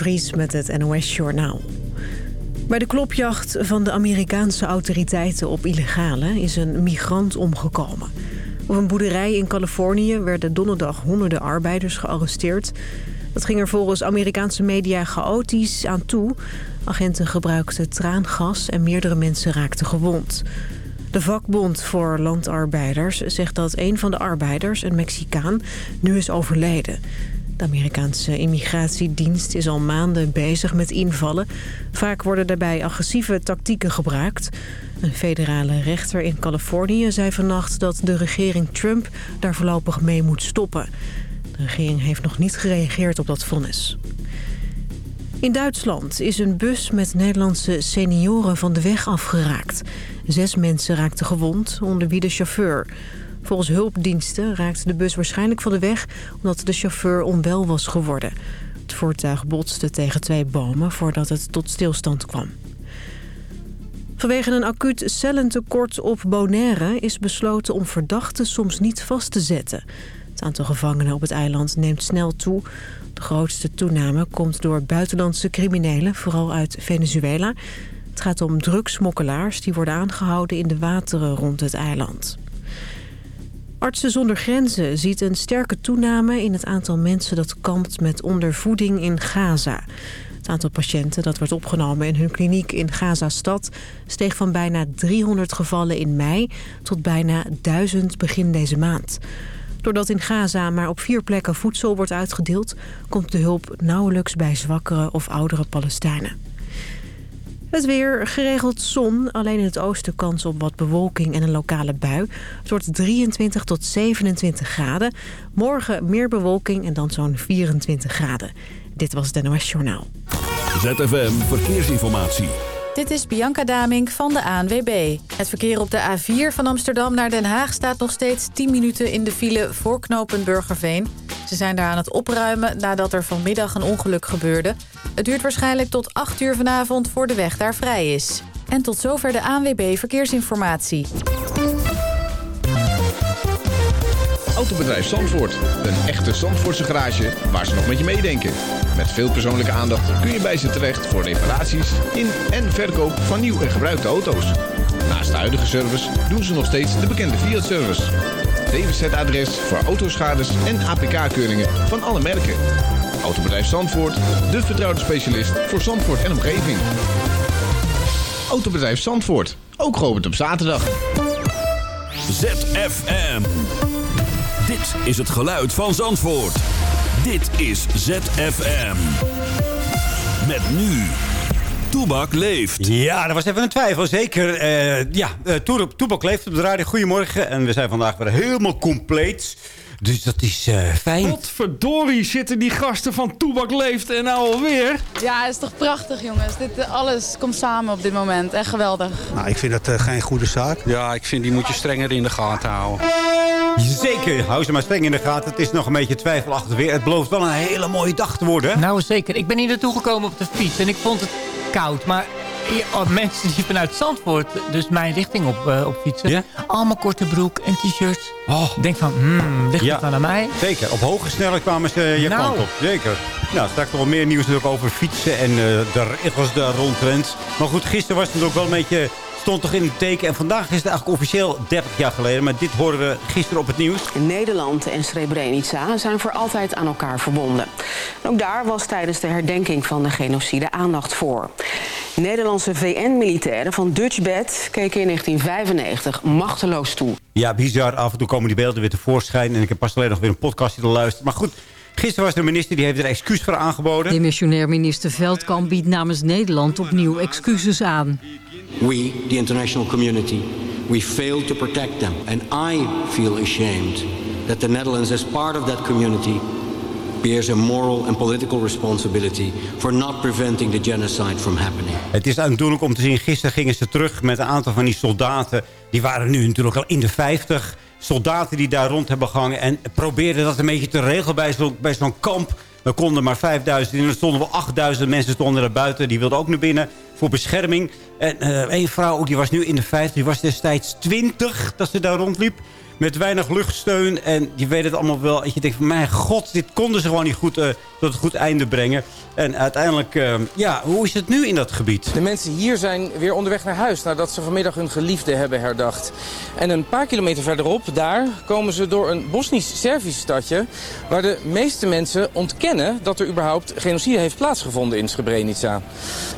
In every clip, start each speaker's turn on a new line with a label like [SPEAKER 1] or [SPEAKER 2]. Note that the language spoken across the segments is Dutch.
[SPEAKER 1] Vries met het NOS Journaal. Bij de klopjacht van de Amerikaanse autoriteiten op illegale is een migrant omgekomen. Op een boerderij in Californië werden donderdag honderden arbeiders gearresteerd. Dat ging er volgens Amerikaanse media chaotisch aan toe. Agenten gebruikten traangas en meerdere mensen raakten gewond. De vakbond voor landarbeiders zegt dat een van de arbeiders, een Mexicaan, nu is overleden. De Amerikaanse immigratiedienst is al maanden bezig met invallen. Vaak worden daarbij agressieve tactieken gebruikt. Een federale rechter in Californië zei vannacht dat de regering Trump daar voorlopig mee moet stoppen. De regering heeft nog niet gereageerd op dat vonnis. In Duitsland is een bus met Nederlandse senioren van de weg afgeraakt. Zes mensen raakten gewond, onder wie de chauffeur. Volgens hulpdiensten raakte de bus waarschijnlijk van de weg... omdat de chauffeur onwel was geworden. Het voertuig botste tegen twee bomen voordat het tot stilstand kwam. Vanwege een acuut cellentekort op Bonaire is besloten om verdachten soms niet vast te zetten. Het aantal gevangenen op het eiland neemt snel toe. De grootste toename komt door buitenlandse criminelen, vooral uit Venezuela. Het gaat om drugsmokkelaars die worden aangehouden in de wateren rond het eiland. Artsen zonder Grenzen ziet een sterke toename in het aantal mensen dat kampt met ondervoeding in Gaza. Het aantal patiënten dat wordt opgenomen in hun kliniek in Gaza-stad... steeg van bijna 300 gevallen in mei tot bijna 1000 begin deze maand. Doordat in Gaza maar op vier plekken voedsel wordt uitgedeeld... komt de hulp nauwelijks bij zwakkere of oudere Palestijnen. Het weer, geregeld zon. Alleen in het oosten kans op wat bewolking en een lokale bui. Het wordt 23 tot 27 graden. Morgen meer bewolking en dan zo'n 24 graden. Dit was het NOS Journaal.
[SPEAKER 2] ZFM Verkeersinformatie.
[SPEAKER 3] Dit is Bianca Damink van de ANWB. Het verkeer op de A4 van Amsterdam naar Den Haag staat nog steeds 10 minuten in de file voor knopen Burgerveen. Ze zijn daar aan het opruimen nadat er vanmiddag een ongeluk gebeurde. Het duurt waarschijnlijk tot 8 uur vanavond voor de weg daar vrij is. En tot zover de ANWB Verkeersinformatie.
[SPEAKER 4] Autobedrijf Zandvoort. Een echte Zandvoortse garage waar ze nog met je meedenken. Met veel persoonlijke aandacht kun je bij ze terecht voor reparaties in en verkoop van nieuw en gebruikte auto's. Naast de huidige service doen ze nog steeds de bekende Fiat-service. DWZ-adres voor autoschades en APK-keuringen van alle merken. Autobedrijf Zandvoort, de vertrouwde specialist voor Zandvoort en omgeving. Autobedrijf Zandvoort, ook geopend op zaterdag.
[SPEAKER 2] ZFM. Dit is het geluid van Zandvoort. Dit is ZFM. Met nu. Toebak leeft.
[SPEAKER 5] Ja, dat was even een twijfel. Zeker. Uh, ja, uh, Toebak leeft op de radio. Goedemorgen. En we zijn vandaag weer helemaal compleet. Dus dat is uh, fijn.
[SPEAKER 6] Godverdorie zitten die gasten van Toebak Leeft en nou alweer.
[SPEAKER 7] Ja, het is toch prachtig jongens. Dit, uh, alles komt samen op dit moment. Echt geweldig.
[SPEAKER 8] Nou, ik vind dat uh, geen goede zaak.
[SPEAKER 9] Ja, ik vind die moet je strenger in de gaten houden.
[SPEAKER 5] Zeker, hou ze maar streng in de gaten. Het is nog een beetje twijfelachtig weer. Het belooft wel een hele mooie dag te worden.
[SPEAKER 10] Nou zeker. Ik ben hier naartoe gekomen op de fiets en ik vond het koud. Maar ja, mensen die vanuit Zandvoort dus mijn richting op, uh, op fietsen.
[SPEAKER 5] Ja?
[SPEAKER 10] Allemaal korte broek en t-shirts.
[SPEAKER 5] Oh.
[SPEAKER 10] Denk van, hmm, ligt
[SPEAKER 5] Ja.
[SPEAKER 10] het dan aan mij?
[SPEAKER 5] Zeker, op hoge snelheid kwamen ze je
[SPEAKER 10] Nou.
[SPEAKER 5] kant op. Zeker. Nou, straks nog wel meer nieuws natuurlijk over fietsen en eh, de regels daar rondrent. Maar goed, gisteren was het natuurlijk wel een beetje... stond toch in het teken. En vandaag is het eigenlijk officieel 30 jaar geleden. Maar dit hoorden we gisteren op het nieuws.
[SPEAKER 11] Nederland en Srebrenica zijn voor altijd aan elkaar verbonden. Ook daar was tijdens de herdenking van de genocide aandacht voor. Nederlandse VN-militairen van Dutchbed keken in 1995 machteloos toe.
[SPEAKER 5] Ja, bizar. Af en toe komen die beelden weer tevoorschijn. En ik heb pas alleen nog weer een podcastje te luisteren. Maar goed, gisteren was er een minister die heeft er excuus voor aangeboden.
[SPEAKER 12] Demissionair minister Veldkamp biedt namens Nederland opnieuw excuses aan.
[SPEAKER 13] We, the international community, we failed to protect them. And I feel ashamed that the Netherlands, as part of that community, moral and political responsibility for not preventing the genocide from happening.
[SPEAKER 5] Het is aandoenlijk om te zien. Gisteren gingen ze terug met een aantal van die soldaten. Die waren nu natuurlijk al in de 50. Soldaten die daar rond hebben gehangen. En probeerden dat een beetje te regelen bij zo'n kamp. Er konden maar 5000 in. Er stonden wel 8000 mensen stonden er buiten. Die wilden ook naar binnen voor bescherming. En uh, een vrouw, die was nu in de 50. Die was destijds 20 dat ze daar rondliep. Met weinig luchtsteun. En je weet het allemaal wel. En je denkt van, mijn god, dit konden ze gewoon niet goed uh, tot een goed einde brengen. En uiteindelijk, uh, ja, hoe is het nu in dat gebied?
[SPEAKER 14] De mensen hier zijn weer onderweg naar huis nadat ze vanmiddag hun geliefde hebben herdacht. En een paar kilometer verderop, daar, komen ze door een Bosnisch-Servisch stadje... waar de meeste mensen ontkennen dat er überhaupt genocide heeft plaatsgevonden in Srebrenica.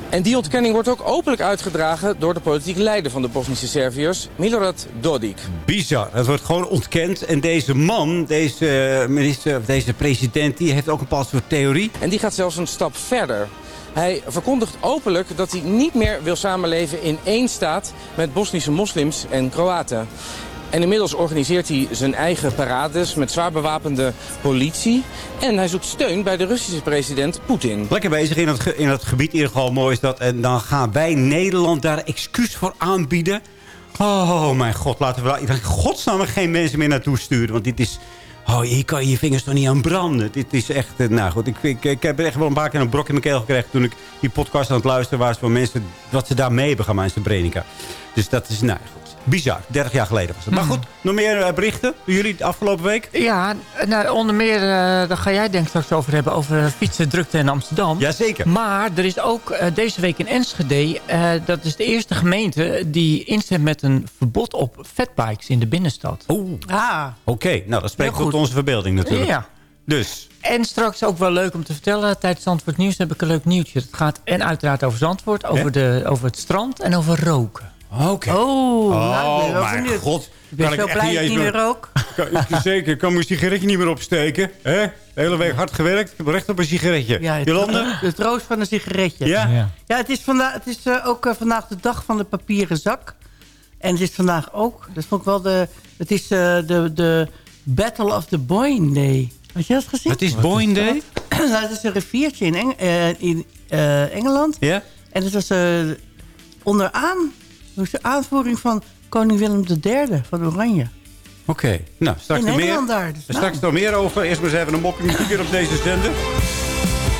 [SPEAKER 14] En die ontkenning wordt ook openlijk uitgedragen door de politieke leider van de Bosnische Serviërs, Milorad Dodik.
[SPEAKER 5] Bizar. Het wordt gewoon ontkend. En deze man, deze minister, deze president, die heeft ook een bepaald soort theorie.
[SPEAKER 14] En die gaat zelfs een stap verder. Hij verkondigt openlijk dat hij niet meer wil samenleven in één staat met Bosnische moslims en Kroaten. En inmiddels organiseert hij zijn eigen parades met zwaar bewapende politie. En hij zoekt steun bij de Russische president Poetin.
[SPEAKER 5] Lekker bezig in het, in het gebied, in ieder geval mooi is dat. En dan gaan wij Nederland daar excuus voor aanbieden. Oh mijn god, laten we in godsnaam geen mensen meer naartoe sturen. Want dit is... Oh, hier kan je vingers toch niet aan branden. Dit is echt... Nou goed, ik, ik, ik heb echt wel een paar keer een brok in mijn keel gekregen... toen ik die podcast aan het luisteren was... van mensen wat ze daarmee hebben gaan in Brenica. Dus dat is... Nou goed. Bizar, 30 jaar geleden was het. Maar goed, nog meer uh, berichten jullie de afgelopen week?
[SPEAKER 10] Ja, nou, onder meer, uh, daar ga jij denk ik straks over hebben... over fietsendrukte in Amsterdam.
[SPEAKER 5] Jazeker.
[SPEAKER 10] Maar er is ook uh, deze week in Enschede... dat is de eerste gemeente die instemt met een verbod op fatbikes in de binnenstad.
[SPEAKER 5] Oeh. Ah. Oké, okay. nou dat spreekt tot onze verbeelding natuurlijk.
[SPEAKER 10] Ja.
[SPEAKER 5] Dus.
[SPEAKER 10] En straks ook wel leuk om te vertellen. Tijdens Zandvoort Nieuws heb ik een leuk nieuwtje. Het gaat en uiteraard over Zandvoort, over, de, over het strand en over roken.
[SPEAKER 5] Oké. Okay.
[SPEAKER 12] Oh, nou,
[SPEAKER 5] oh mijn god.
[SPEAKER 12] Ik ben zo blij dat je niet meer rook.
[SPEAKER 5] Kan, zeker, ik kan mijn sigaretje niet meer opsteken. Hè? De hele week hard gewerkt. Ik heb recht op een sigaretje.
[SPEAKER 12] Ja, het,
[SPEAKER 5] Jolande?
[SPEAKER 12] het roos van een sigaretje.
[SPEAKER 5] Ja?
[SPEAKER 12] Ja, ja het is, vandaag, het is uh, ook uh, vandaag de dag van de papieren zak. En het is vandaag ook, dat vond ik wel de... Het is uh, de, de Battle of the Boyne Day. Had je dat gezien?
[SPEAKER 5] Wat is Boyne Day?
[SPEAKER 12] nou, het is een riviertje in, Eng in Engeland.
[SPEAKER 5] Ja?
[SPEAKER 12] En het was onderaan dus de aanvoering van koning Willem III van Oranje.
[SPEAKER 5] Oké, okay. nou, straks er meer,
[SPEAKER 12] daar, dus
[SPEAKER 5] straks
[SPEAKER 12] nou.
[SPEAKER 5] er meer over. Eerst maar eens even een mopje muziek op deze zender.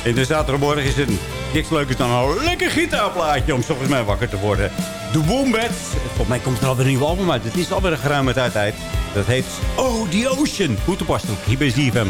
[SPEAKER 5] In de zaterdagmorgen is het niks leukers dan een lekker gitaarplaatje om volgens mij wakker te worden. De Wombat. Volgens mij komt er alweer een nieuw album uit. Het is alweer een geruime tijd uit. Dat heet Oh, The Ocean. Goed toepasselijk. Hier bij ZFM.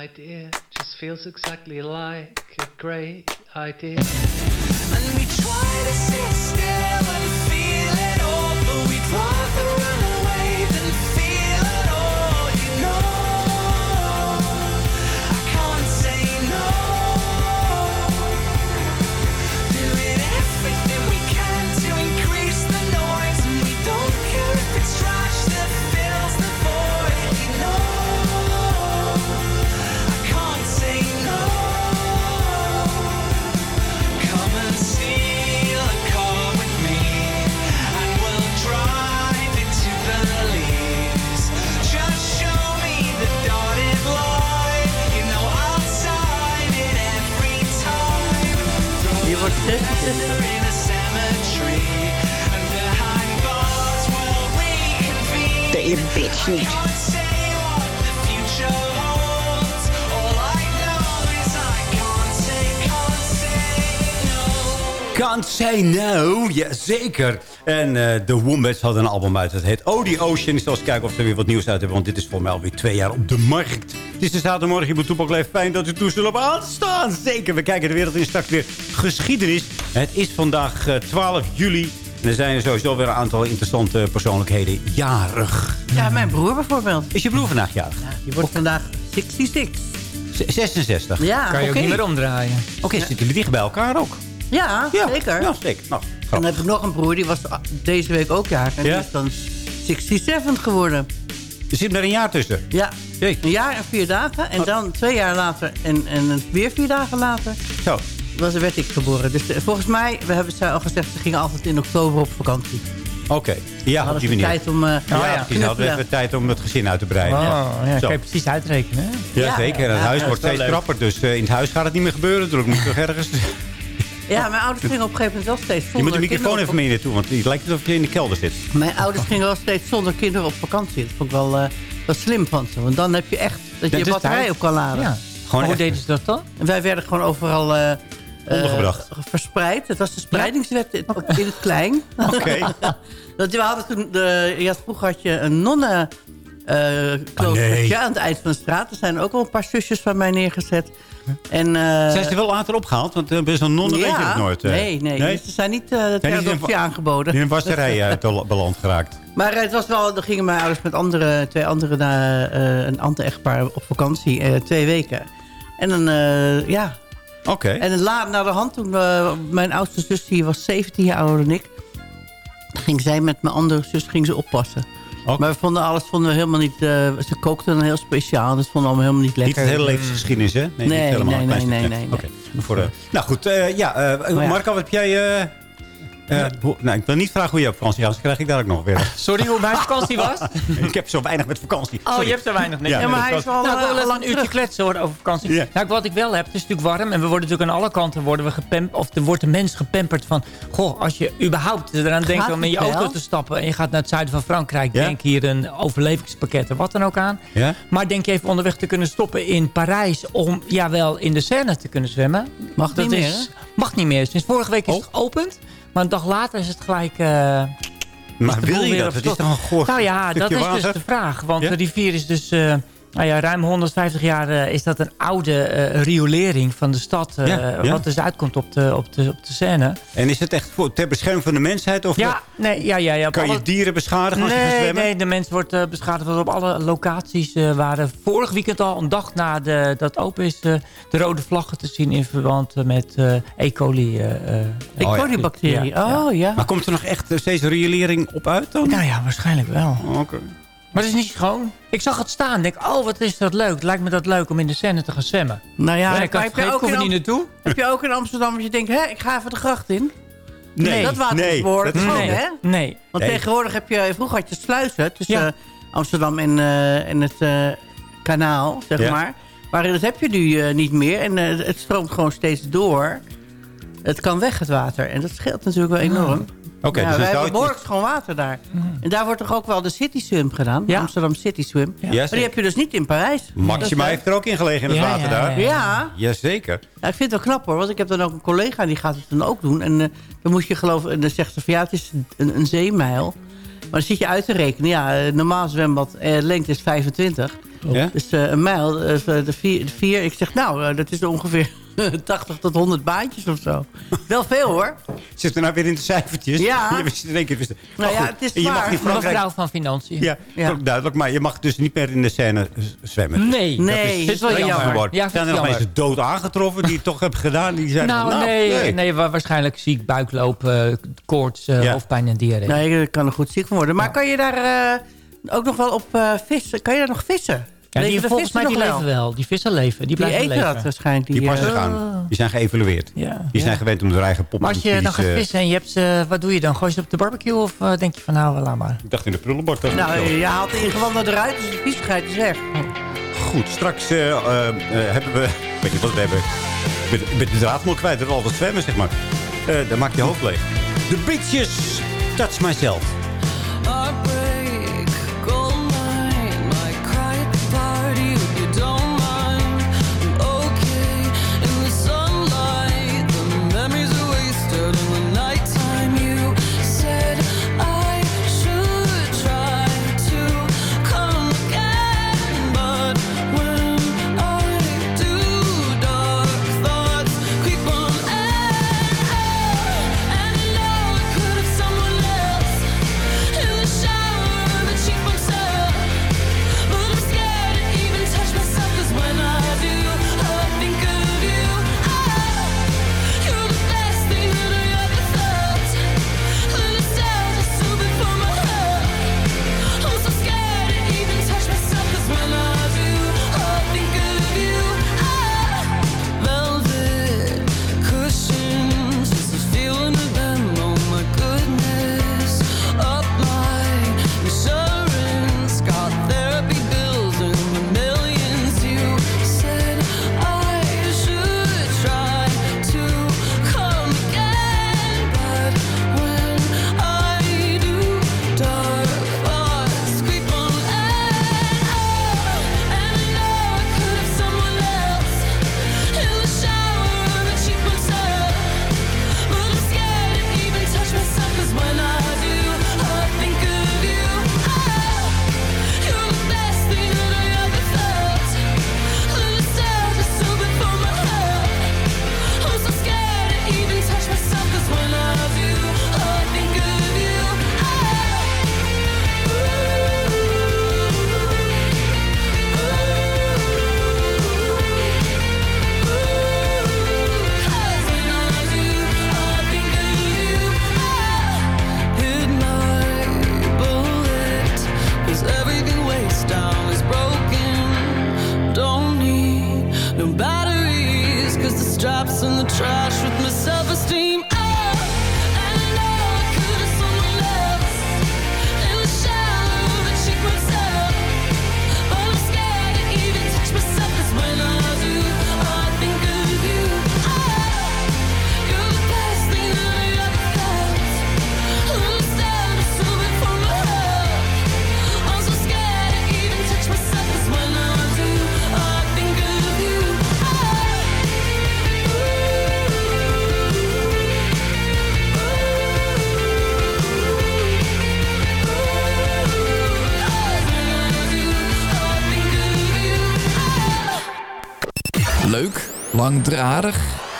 [SPEAKER 7] Idea feels exactly like a great idea. And
[SPEAKER 15] we try to sit still and feel it all, but we'd rather run away than Can't say no.
[SPEAKER 5] Jazeker. En eh, de Wombats hadden een album uit. Dat heet Oh The Ocean. Ik zal eens kijken of ze er weer wat nieuws uit hebben. Want dit is voor mij alweer twee jaar op de markt. Het is de zaterdagmorgen. Je moet Toepak Leef. Fijn dat u toestel op aanstaan. Zeker. We kijken de wereld in straks weer geschiedenis. Het is vandaag eh, 12 juli. En er zijn sowieso weer een aantal interessante persoonlijkheden jarig.
[SPEAKER 12] Ja, mijn broer bijvoorbeeld.
[SPEAKER 5] Is je broer vandaag jarig?
[SPEAKER 12] Die wordt vandaag 66.
[SPEAKER 5] Z- 66.
[SPEAKER 12] Ja,
[SPEAKER 10] Kan je ook niet meer omdraaien.
[SPEAKER 5] Oké, zitten jullie dicht bij elkaar ook?
[SPEAKER 12] Ja,
[SPEAKER 5] Ja,
[SPEAKER 12] zeker.
[SPEAKER 5] Ja, zeker. Nou,
[SPEAKER 12] En dan heb ik nog een broer, die was deze week ook jarig. En
[SPEAKER 5] Ja?
[SPEAKER 12] die is dan 67 geworden.
[SPEAKER 5] er zit er een jaar tussen.
[SPEAKER 12] Ja, een jaar en vier dagen. En dan twee jaar later en, en weer vier dagen later
[SPEAKER 5] Zo.
[SPEAKER 12] was, werd ik geboren. Dus eh, volgens mij, we hebben ze al gezegd, ze gingen altijd in oktober op vakantie.
[SPEAKER 5] Oké. Ja, op die manier.
[SPEAKER 12] tijd om eh
[SPEAKER 5] Ja,
[SPEAKER 12] te
[SPEAKER 5] precies. Hadden we tijd om het gezin uit te breiden.
[SPEAKER 10] Oh, ja, kan je precies uitrekenen. hè?
[SPEAKER 5] Ja,
[SPEAKER 12] Ja,
[SPEAKER 5] zeker. Het
[SPEAKER 12] ja,
[SPEAKER 5] huis
[SPEAKER 12] ja,
[SPEAKER 5] wordt steeds krapper. Dus eh, in het huis gaat het niet meer gebeuren. Dus moet toch ergens...
[SPEAKER 12] Ja, mijn ouders gingen op een gegeven moment wel steeds
[SPEAKER 5] Je
[SPEAKER 12] zonder
[SPEAKER 5] moet de microfoon even mee naartoe. Want het lijkt alsof je in de kelder zit.
[SPEAKER 12] Mijn ouders gingen wel steeds zonder kinderen op vakantie. Dat vond ik wel, eh, wel slim van ze. Want dan heb je echt dat je
[SPEAKER 5] Dat
[SPEAKER 12] je batterij op kan laden.
[SPEAKER 10] Ja.
[SPEAKER 5] Gewoon
[SPEAKER 10] Hoe deden ze dat dan?
[SPEAKER 12] En wij werden gewoon overal eh, eh,
[SPEAKER 5] Ondergebracht.
[SPEAKER 12] verspreid. Het was de spreidingswet in- het klein.
[SPEAKER 5] Oké.
[SPEAKER 12] dat, we hadden toen de, je had, vroeger had je een nonnen eh kloostertje
[SPEAKER 5] nee.
[SPEAKER 12] aan het eind van de straat. Er zijn ook wel een paar zusjes van mij neergezet. En, eh,
[SPEAKER 5] Zijn ze wel later opgehaald? Want uh, bij zo'n non weet je het nooit. eh.
[SPEAKER 12] nee, nee,
[SPEAKER 5] nee?
[SPEAKER 12] Ze zijn niet uh,
[SPEAKER 5] in een wa-
[SPEAKER 12] aangeboden.
[SPEAKER 5] In een wasserij uit de beland geraakt.
[SPEAKER 12] Maar eh, het was wel, dan gingen mijn ouders met andere, twee andere naar eh, een ander echtpaar op vakantie. eh, twee weken. En dan, eh, ja.
[SPEAKER 5] Oké.
[SPEAKER 12] En dan laat naar de hand, toen eh, mijn oudste zus, die was 17 jaar ouder dan ik. Ging zij met mijn andere zus ging ze oppassen. Maar we vonden alles vonden we helemaal niet... eh, ze kookte dan heel speciaal. Dat vonden we allemaal helemaal niet
[SPEAKER 5] Niet
[SPEAKER 12] lekker.
[SPEAKER 5] het hele levensgeschiedenis, hè?
[SPEAKER 12] Nee,
[SPEAKER 5] niet helemaal.
[SPEAKER 12] nee,
[SPEAKER 5] Een klein
[SPEAKER 12] nee, nee, nee,
[SPEAKER 5] Oké. Voor de- Nou goed, eh, ja. eh,
[SPEAKER 12] Oh ja.
[SPEAKER 5] Marco, wat heb jij... eh, hoe- nou, ik wil niet vragen hoe je op vakantie gaat. Dan krijg ik daar ook nog weer.
[SPEAKER 10] Sorry, hoe mijn vakantie was?
[SPEAKER 5] ik heb zo weinig met vakantie.
[SPEAKER 10] Oh,
[SPEAKER 5] Sorry.
[SPEAKER 10] je hebt er weinig. Nee,
[SPEAKER 5] Ja, maar
[SPEAKER 10] dat
[SPEAKER 12] hij
[SPEAKER 10] was-
[SPEAKER 12] is wel,
[SPEAKER 10] Nou,
[SPEAKER 12] eh,
[SPEAKER 10] even
[SPEAKER 12] lang
[SPEAKER 10] een uurtje kletsen hoor, over vakantie. Nou, wat ik wel heb, het is natuurlijk warm. En we worden natuurlijk aan alle kanten worden we gepamp, Of er wordt de mens gepamperd van... Goh, als je überhaupt eraan denkt om in je
[SPEAKER 12] wel?
[SPEAKER 10] auto te stappen... en je gaat naar het zuiden van Frankrijk... Denk hier een overlevingspakket of wat dan ook aan.
[SPEAKER 5] Ja?
[SPEAKER 10] Maar denk je even onderweg te kunnen stoppen in Parijs... om jawel in de Seine te kunnen zwemmen.
[SPEAKER 12] Mag niet meer,
[SPEAKER 10] Mag niet meer. Sinds vorige week is
[SPEAKER 5] Oh.
[SPEAKER 10] het geopend. Maar een dag later is het gelijk... eh,
[SPEAKER 5] Maar wil je dat? Het is toch een goor
[SPEAKER 10] Nou ja, dat is dus de vraag. Want
[SPEAKER 5] Ja?
[SPEAKER 10] de rivier is dus... eh, nou ja, ruim 150 jaar eh, is dat een oude eh, riolering van de stad... eh,
[SPEAKER 5] Ja, ja.
[SPEAKER 10] wat dus uitkomt op de, op de, op de Seine.
[SPEAKER 5] En is het echt voor, ter bescherming van de mensheid? Of
[SPEAKER 10] Ja, nee, ja, ja, ja.
[SPEAKER 5] kan je dieren beschadigen als je gaat
[SPEAKER 10] Nee,
[SPEAKER 5] zwemmen?
[SPEAKER 10] nee, de mens wordt eh, beschadigd. Want op alle locaties eh, waren vorig weekend al, een dag na de, dat open is... de rode vlaggen te zien in verband met eh E. coli. eh, eh,
[SPEAKER 12] E. coli-bacterie.
[SPEAKER 10] Ja,
[SPEAKER 12] Oh, ja.
[SPEAKER 5] Maar komt er nog echt steeds riolering op uit dan?
[SPEAKER 10] Nou ja, waarschijnlijk wel.
[SPEAKER 5] Oh, Oké.
[SPEAKER 10] Maar het is niet schoon. Ik zag het staan en denk, oh, wat is dat leuk. Lijkt me dat leuk om in de Seine te gaan zwemmen.
[SPEAKER 12] Nou ja,
[SPEAKER 10] Maar ik had
[SPEAKER 12] heb je ook
[SPEAKER 10] er
[SPEAKER 12] in
[SPEAKER 10] niet naartoe.
[SPEAKER 12] Heb je ook in Amsterdam dat je denkt, hè, ik ga even de gracht in?
[SPEAKER 5] Nee,
[SPEAKER 12] dat water
[SPEAKER 5] nee,
[SPEAKER 12] is behoorlijk
[SPEAKER 5] dat is-
[SPEAKER 12] schoon,
[SPEAKER 10] nee,
[SPEAKER 12] hè?
[SPEAKER 10] nee.
[SPEAKER 12] Want
[SPEAKER 5] Nee.
[SPEAKER 12] tegenwoordig heb je, vroeger had je sluizen tussen
[SPEAKER 10] Ja.
[SPEAKER 12] eh, Amsterdam en, eh, en het eh, kanaal, zeg
[SPEAKER 5] Ja.
[SPEAKER 12] maar. Maar dat heb je nu eh, niet meer en het stroomt gewoon steeds door. Het kan weg, het water. En dat scheelt natuurlijk wel enorm.
[SPEAKER 5] Oké,
[SPEAKER 12] ja,
[SPEAKER 5] dus
[SPEAKER 12] wij
[SPEAKER 5] dan zou
[SPEAKER 12] hebben
[SPEAKER 5] het-
[SPEAKER 12] behoorlijk schoon water daar. En daar wordt toch ook wel de City Swim gedaan?
[SPEAKER 10] Ja.
[SPEAKER 12] Amsterdam City Swim.
[SPEAKER 5] Ja,
[SPEAKER 12] Maar die heb je dus niet in Parijs.
[SPEAKER 5] Maxima heeft er ook in gelegen in het
[SPEAKER 10] Ja,
[SPEAKER 5] water
[SPEAKER 10] ja,
[SPEAKER 5] daar.
[SPEAKER 10] ja.
[SPEAKER 12] Ja,
[SPEAKER 5] Jazeker.
[SPEAKER 12] ja, ik vind het wel knap hoor. Want ik heb dan ook een collega die gaat het dan ook doen. En eh, dan moet je geloven, en dan zegt ze van ja, het is een, een zeemijl. Maar dan zit je uit te rekenen. Ja, eh, normaal zwembad, eh, lengte is 25.
[SPEAKER 5] Ja?
[SPEAKER 12] Dus eh, een mijl, eh, de, vier, de vier. Ik zeg nou, eh, dat is ongeveer 80 tot 100 baantjes of zo. Wel veel hoor.
[SPEAKER 5] Zit er nou weer in de cijfertjes?
[SPEAKER 12] Ja.
[SPEAKER 5] Je wist in één keer wist-
[SPEAKER 12] Nou ja, het is
[SPEAKER 5] en je mag
[SPEAKER 12] waar.
[SPEAKER 5] in Frankrijk...
[SPEAKER 10] Mevrouw van Financiën.
[SPEAKER 5] Ja,
[SPEAKER 12] Ja.
[SPEAKER 5] duidelijk. Maar je mag dus niet meer in de scène zwemmen.
[SPEAKER 10] Nee.
[SPEAKER 12] Nee.
[SPEAKER 10] Dat is wel jammer.
[SPEAKER 5] geworden.
[SPEAKER 10] Ja, ik vind
[SPEAKER 5] zijn er nog
[SPEAKER 10] jammer.
[SPEAKER 5] mensen dood aangetroffen die het toch hebben gedaan? Die zeiden
[SPEAKER 10] Nou,
[SPEAKER 5] van,
[SPEAKER 10] nee, nee. wa- waarschijnlijk ziek, buikloop, eh, koorts, eh,
[SPEAKER 5] Ja.
[SPEAKER 10] hoofdpijn en diarree.
[SPEAKER 12] Nee, ik kan er goed ziek van worden. Maar kan je daar eh, ook nog wel op eh, vissen? Kan je daar nog vissen?
[SPEAKER 10] Ja, die,
[SPEAKER 12] de
[SPEAKER 10] volgens mij
[SPEAKER 12] vissen
[SPEAKER 10] die leven wel. Die vissen leven. Die
[SPEAKER 12] Die
[SPEAKER 10] blijven
[SPEAKER 12] eten
[SPEAKER 10] leven.
[SPEAKER 12] dat waarschijnlijk. Die,
[SPEAKER 5] Die pas
[SPEAKER 12] eh,
[SPEAKER 5] gegaan. Die zijn geëvalueerd.
[SPEAKER 10] Ja.
[SPEAKER 5] Die zijn gewend om de eigen pop
[SPEAKER 10] Maar als je dan gaat vissen en je hebt ze, wat doe je dan? Gooi je ze op de barbecue of eh, denk je van nou, laat maar.
[SPEAKER 5] Ik dacht in de prullenbak. Dat
[SPEAKER 12] Nou, je haalt de ingewanden eruit, dus de viezigheid is weg.
[SPEAKER 5] Goed, straks eh, eh, eh, hebben we... Weet je wat we hebben?
[SPEAKER 16] Ik ben, ben de draad helemaal kwijt door al dat zwemmen, zeg maar. Eh dan maak je hoofd leeg. De Beaches, Touch Myself.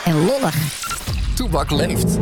[SPEAKER 17] En lollig.
[SPEAKER 18] Toebak leeft.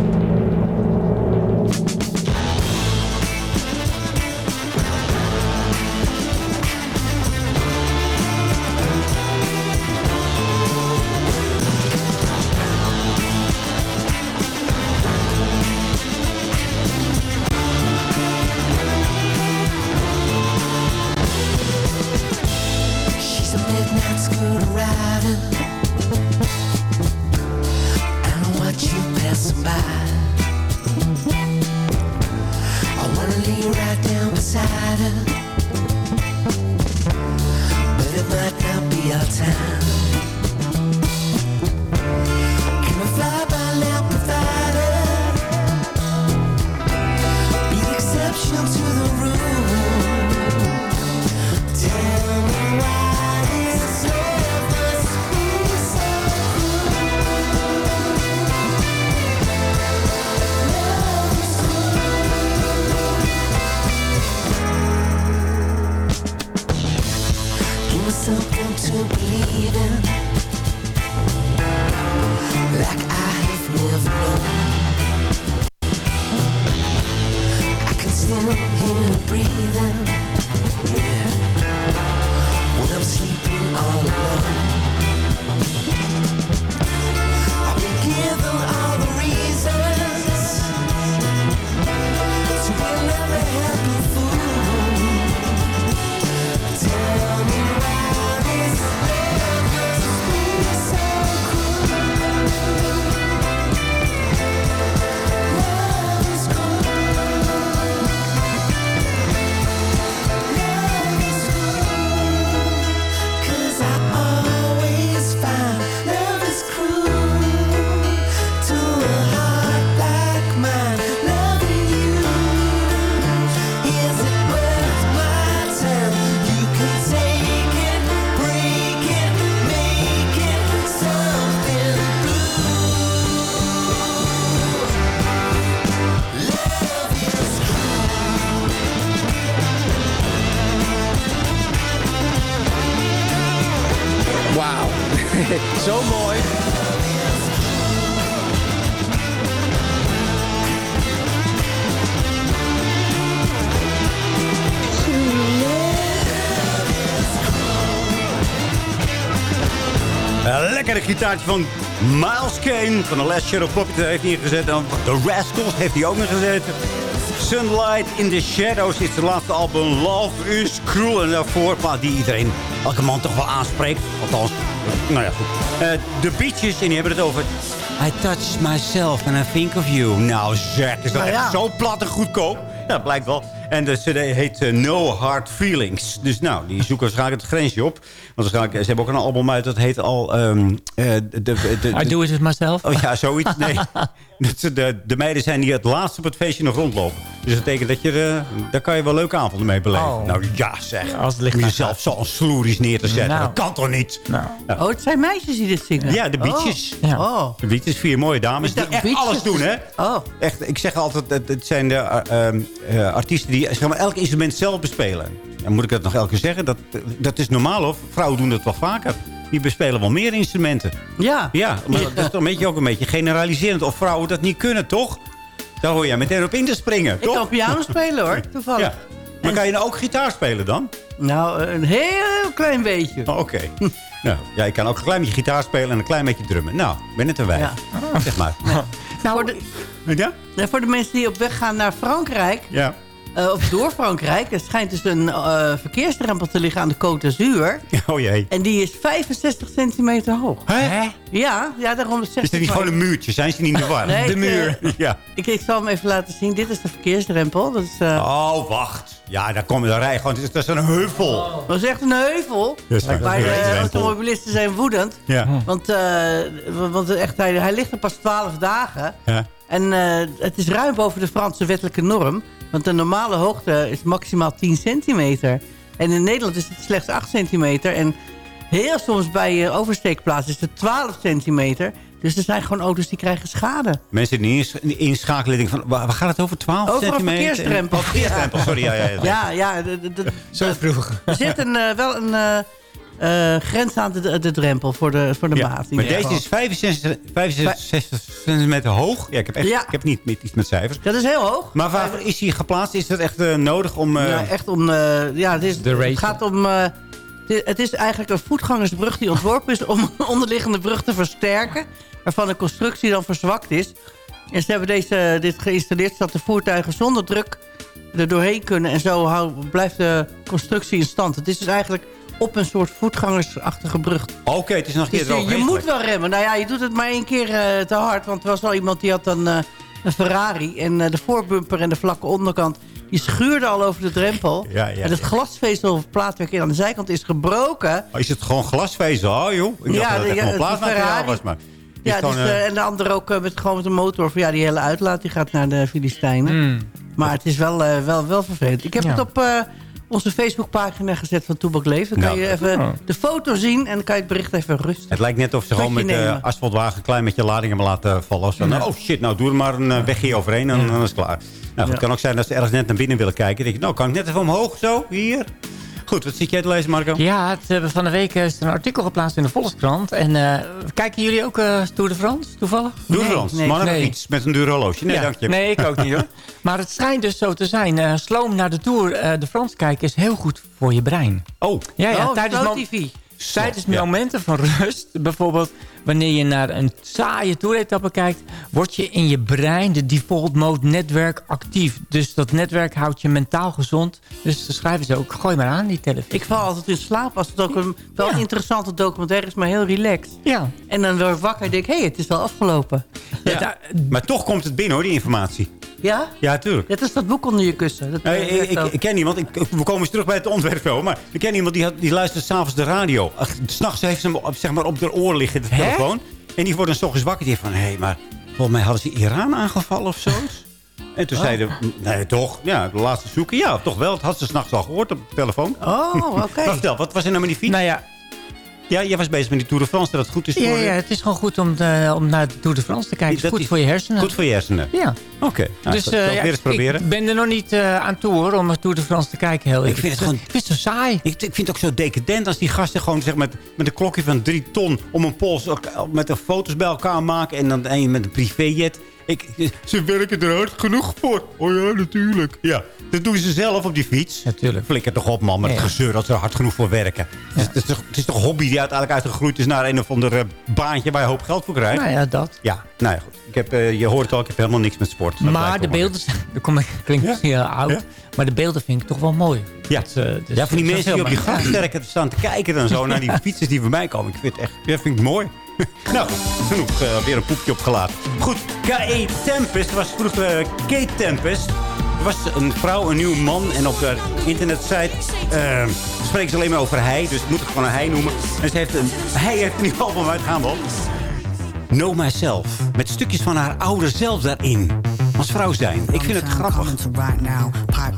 [SPEAKER 5] Lekkere gitaartje van Miles Kane van de Last Shadow Puppet heeft hij ingezet. En de Rascals heeft hij ook nog gezet. Sunlight in the Shadows is het laatste album. Love is Cruel. En daarvoor, maar die iedereen, elke man toch wel aanspreekt. Althans, nou ja, goed. Eh, de Beaches, en die hebben het over... I touch myself and I think of you. Nou zeg, is dat
[SPEAKER 12] Nou ja.
[SPEAKER 5] echt zo plat en goedkoop? Ja, blijkt wel. En de cd heet eh, No Hard Feelings. Dus nou, die zoeken waarschijnlijk het grensje op. Want waarschijnlijk, ze hebben ook een album uit, dat heet al... ehm, eh, de, de, de,
[SPEAKER 10] I do it with myself.
[SPEAKER 5] Oh ja, zoiets. Nee. De, de meiden zijn die het laatst op het feestje nog rondlopen. Dus dat betekent dat je... eh, daar kan je wel leuke avonden mee beleven.
[SPEAKER 10] Oh.
[SPEAKER 5] Nou ja, zeg.
[SPEAKER 10] Als het licht
[SPEAKER 5] Om
[SPEAKER 10] aan
[SPEAKER 5] jezelf zo'n sloeries neer te zetten.
[SPEAKER 10] Nou.
[SPEAKER 5] Dat kan toch niet?
[SPEAKER 10] Nou.
[SPEAKER 12] Oh, het zijn meisjes die dit zingen?
[SPEAKER 5] Ja, de Beaches.
[SPEAKER 10] Ja.
[SPEAKER 12] Oh.
[SPEAKER 5] De Beaches, vier mooie dames die echt
[SPEAKER 12] Beaches
[SPEAKER 5] alles doen, hè?
[SPEAKER 12] Oh.
[SPEAKER 5] Echt, ik zeg altijd, het, het zijn de eh, ehm, eh, artiesten die zeg maar, elk instrument zelf bespelen. En moet ik dat nog elke keer zeggen? Dat, dat is normaal, hoor. Vrouwen doen dat wel vaker. Die bespelen wel meer instrumenten.
[SPEAKER 12] Ja.
[SPEAKER 5] Ja, maar dat is toch een beetje, ook een beetje generaliserend. Of vrouwen dat niet kunnen, toch? Daar hoor jij meteen op in te springen,
[SPEAKER 12] Ik
[SPEAKER 5] toch?
[SPEAKER 12] kan piano spelen hoor, toevallig.
[SPEAKER 5] Ja. Maar kan je nou ook gitaar spelen dan?
[SPEAKER 12] Nou, een heel klein beetje.
[SPEAKER 5] Oh, Oké. nou, ja, ik kan ook een klein beetje gitaar spelen en een klein beetje drummen. Nou, ik ben het een wijf.
[SPEAKER 12] Ja.
[SPEAKER 5] Zeg maar.
[SPEAKER 12] Nou, voor, de,
[SPEAKER 5] ja,
[SPEAKER 12] voor de mensen die op weg gaan naar Frankrijk...
[SPEAKER 5] Ja.
[SPEAKER 12] Eh, of door Frankrijk... er schijnt dus een eh, verkeersdrempel te liggen aan de Côte d'Azur.
[SPEAKER 5] Oh jee.
[SPEAKER 12] En die is 65 centimeter hoog.
[SPEAKER 5] Hè?
[SPEAKER 12] Ja, ja daarom
[SPEAKER 5] Is dit niet gewoon een muurtje? Zijn ze niet in de war?
[SPEAKER 12] Nee,
[SPEAKER 5] de muur. ja.
[SPEAKER 12] Ik, ik zal hem even laten zien. Dit is de verkeersdrempel. Dat is, eh,
[SPEAKER 5] Oh, wacht. Ja, daar komen de rij gewoon. Dat is, een heuvel.
[SPEAKER 12] dat is echt een heuvel. Maar de automobilisten zijn woedend.
[SPEAKER 5] Ja.
[SPEAKER 12] Want, eh, want echt, hij, hij ligt er pas 12 dagen.
[SPEAKER 5] Ja.
[SPEAKER 12] En eh, het is ruim boven de Franse wettelijke norm. Want de normale hoogte is maximaal 10 centimeter. En in Nederland is het slechts 8 centimeter. En heel soms bij eh, oversteekplaatsen is het 12 centimeter. Dus er zijn gewoon auto's die krijgen schade.
[SPEAKER 5] Mensen die ins- die inschakelen denken van... Waar gaat het over? 12
[SPEAKER 12] Over een
[SPEAKER 5] centimeter?
[SPEAKER 12] verkeersdrempel.
[SPEAKER 5] Oh, verkeersdrempel, sorry. Ja, ja, ja.
[SPEAKER 12] Ja, ja. de- de- de-
[SPEAKER 14] Zo vroeg.
[SPEAKER 12] Er zit een, eh, wel een eh, eh, grens aan de, de drempel voor de, voor de
[SPEAKER 5] Ja,
[SPEAKER 12] maat.
[SPEAKER 5] Maar deze is 65, 65 centimeter hoog. Ja, ik heb, echt,
[SPEAKER 12] Ja.
[SPEAKER 5] ik heb niet met, iets met cijfers.
[SPEAKER 12] Dat is heel hoog.
[SPEAKER 5] Maar waar is hij geplaatst? Is dat echt eh, nodig om... eh,
[SPEAKER 12] Ja, echt om... ja, het, is, het gaat om... eh, het is eigenlijk een voetgangersbrug die ontworpen is om een onderliggende brug te versterken. Waarvan de constructie dan verzwakt is. En ze hebben deze, dit geïnstalleerd zodat de voertuigen zonder druk er doorheen kunnen. En zo hou, blijft de constructie in stand. Het is dus eigenlijk op een soort voetgangersachtige brug.
[SPEAKER 5] Oké, het is nog een
[SPEAKER 12] Dus
[SPEAKER 5] keer
[SPEAKER 12] je, moet wel remmen. Nou ja, je doet het maar één keer eh, te hard. Want er was wel iemand die had een, eh, een Ferrari. En eh, de voorbumper en de vlakke onderkant... die schuurde al over de drempel.
[SPEAKER 5] Ja, ja,
[SPEAKER 12] en het
[SPEAKER 5] ja.
[SPEAKER 12] glasvezel of plaatwerk aan de zijkant is gebroken.
[SPEAKER 5] Oh, Is het gewoon glasvezel? Oh joh. Ik dacht
[SPEAKER 12] Ja,
[SPEAKER 5] dat het
[SPEAKER 12] de-
[SPEAKER 5] gewoon
[SPEAKER 12] de
[SPEAKER 5] plaatmateriaal
[SPEAKER 12] Ferrari.
[SPEAKER 5] was. Maar
[SPEAKER 12] Ja, dus,
[SPEAKER 5] gewoon,
[SPEAKER 12] en de andere ook met, gewoon met een motor. Van, ja, die hele uitlaat die gaat naar de Filistijnen. Maar het is wel, wel, wel vervelend. Ik heb
[SPEAKER 10] Ja.
[SPEAKER 12] het op eh, onze Facebookpagina gezet van Toebak Leef. Dan kan
[SPEAKER 5] Nou,
[SPEAKER 12] je even de foto zien en dan kan je het bericht even rustig.
[SPEAKER 5] Het lijkt net of ze gewoon met de asfaltwagen een klein beetje lading hebben laten vallen. Nou, oh shit, nou doe er maar een eh, wegje overheen en dan is het klaar. Nou, goed, het kan ook zijn dat ze ergens net naar binnen willen kijken. Dan denk je, nou, kan ik net even omhoog zo, hier. Goed, wat zit jij te lezen, Marco?
[SPEAKER 10] Ja, het, eh, van de week is er een artikel geplaatst in de Volkskrant. En eh, kijken jullie ook eh Tour de France, toevallig?
[SPEAKER 5] Doe
[SPEAKER 12] Nee,
[SPEAKER 5] Frans,
[SPEAKER 12] nee.
[SPEAKER 10] Nee.
[SPEAKER 5] iets met een duur horloge. Nee,
[SPEAKER 10] Ja.
[SPEAKER 5] dank je.
[SPEAKER 10] Nee, ik ook niet hoor. Maar het schijnt dus zo te zijn. sloom naar de Tour, de Frans kijken, is heel goed voor je brein.
[SPEAKER 5] Oh,
[SPEAKER 10] Ja, ja
[SPEAKER 12] oh,
[SPEAKER 10] tijdens,
[SPEAKER 12] TV.
[SPEAKER 10] Tijdens
[SPEAKER 5] Ja.
[SPEAKER 10] momenten van rust, bijvoorbeeld wanneer je naar een saaie toeretappe kijkt, wordt je in je brein, de default mode netwerk, actief. Dus dat netwerk houdt je mentaal gezond. Dus dan schrijven ze ook, gooi maar aan die televisie.
[SPEAKER 12] Ik val altijd in slaap als het ook een wel
[SPEAKER 10] Ja.
[SPEAKER 12] interessante documentaire is, maar heel relaxed.
[SPEAKER 10] Ja.
[SPEAKER 12] En dan word ik wakker en denk ik, hé, hey, het is al afgelopen.
[SPEAKER 10] Ja,
[SPEAKER 5] maar toch komt het binnen hoor, die informatie.
[SPEAKER 12] Ja?
[SPEAKER 5] Ja, tuurlijk.
[SPEAKER 12] Dat is dat boek onder je kussen. Dat,
[SPEAKER 5] Nee,
[SPEAKER 12] eh,
[SPEAKER 5] ik, ken iemand, ik, we komen eens terug bij het onderwerp zo, maar ik ken iemand die, had, die luistert s'avonds de radio. Ach, S'nachts heeft ze hem op, zeg maar, op de oor liggen, de
[SPEAKER 10] Hè?
[SPEAKER 5] telefoon. En die wordt dan ochtends wakker. Die van, hé, maar volgens mij hadden ze Iran aangevallen of zo. En toen
[SPEAKER 12] Oh.
[SPEAKER 5] zeiden nee toch, ja, de laatste zoeken. Ja, toch wel, dat had ze s'nachts al gehoord op de telefoon.
[SPEAKER 12] Oh, oké.
[SPEAKER 5] Maar vertel, wat was er nou met die fiets?
[SPEAKER 10] Nou ja,
[SPEAKER 5] Ja, jij was bezig met die Tour de France, dat het goed is voor...
[SPEAKER 10] Ja, ja, het is gewoon goed om, de- om naar de Tour de France te kijken. Het is goed
[SPEAKER 5] is
[SPEAKER 10] voor je hersenen.
[SPEAKER 5] Goed voor je hersenen.
[SPEAKER 10] Ja.
[SPEAKER 5] Oké, nou,
[SPEAKER 10] dus eh, ja,
[SPEAKER 5] weer eens proberen.
[SPEAKER 10] ik ben er nog niet eh, aan toe hoor, om de Tour de France te kijken. Heel
[SPEAKER 5] Ik vind het gewoon...
[SPEAKER 10] Ik vind het zo saai.
[SPEAKER 5] Ik, ik vind het ook zo decadent als die gasten gewoon zeg, met, met een klokje van drie ton... om een pols met de foto's bij elkaar maken... en dan een met een privéjet. Ik, ze werken er hard genoeg voor. Oh ja, natuurlijk. Ja, dat doen ze zelf op die fiets.
[SPEAKER 10] Natuurlijk.
[SPEAKER 5] Flikker toch op, man, met het
[SPEAKER 10] Ja.
[SPEAKER 5] gezeur dat ze er hard genoeg voor werken. Het, is, het, is toch, het is toch een hobby die uiteindelijk uitgegroeid is... naar een of ander eh, baantje waar je hoop geld voor krijgt?
[SPEAKER 10] Nou ja, dat.
[SPEAKER 5] Ja, nou ja, goed. Ik heb, eh, je hoort het al, ik heb helemaal niks met sport. Dat
[SPEAKER 10] Maar de beelden. Dat kom ik- klinkt misschien heel oud.
[SPEAKER 5] Ja?
[SPEAKER 10] Maar de beelden vind ik toch wel mooi.
[SPEAKER 5] Ja,
[SPEAKER 10] Dat, eh, dus
[SPEAKER 5] ja van die
[SPEAKER 10] dat
[SPEAKER 5] mensen die op die grassterken staan te kijken dan zo naar die fietsers die voorbij komen. Ik vind het echt ja, vind ik mooi. nou, genoeg. eh, weer een poepje opgelaten. Goed, K.E. Tempest was vroeger eh, Kate Tempest. Er was een vrouw, een nieuwe man. En op de internetsite eh, spreken ze alleen maar over hij. Dus ik moet het gewoon een hij noemen. En ze heeft een, hij heeft een nieuw album uit. Gaan op. Know Myself. Met stukjes van haar oude zelf daarin. Als vrouw zijn. Ik vind het grappig.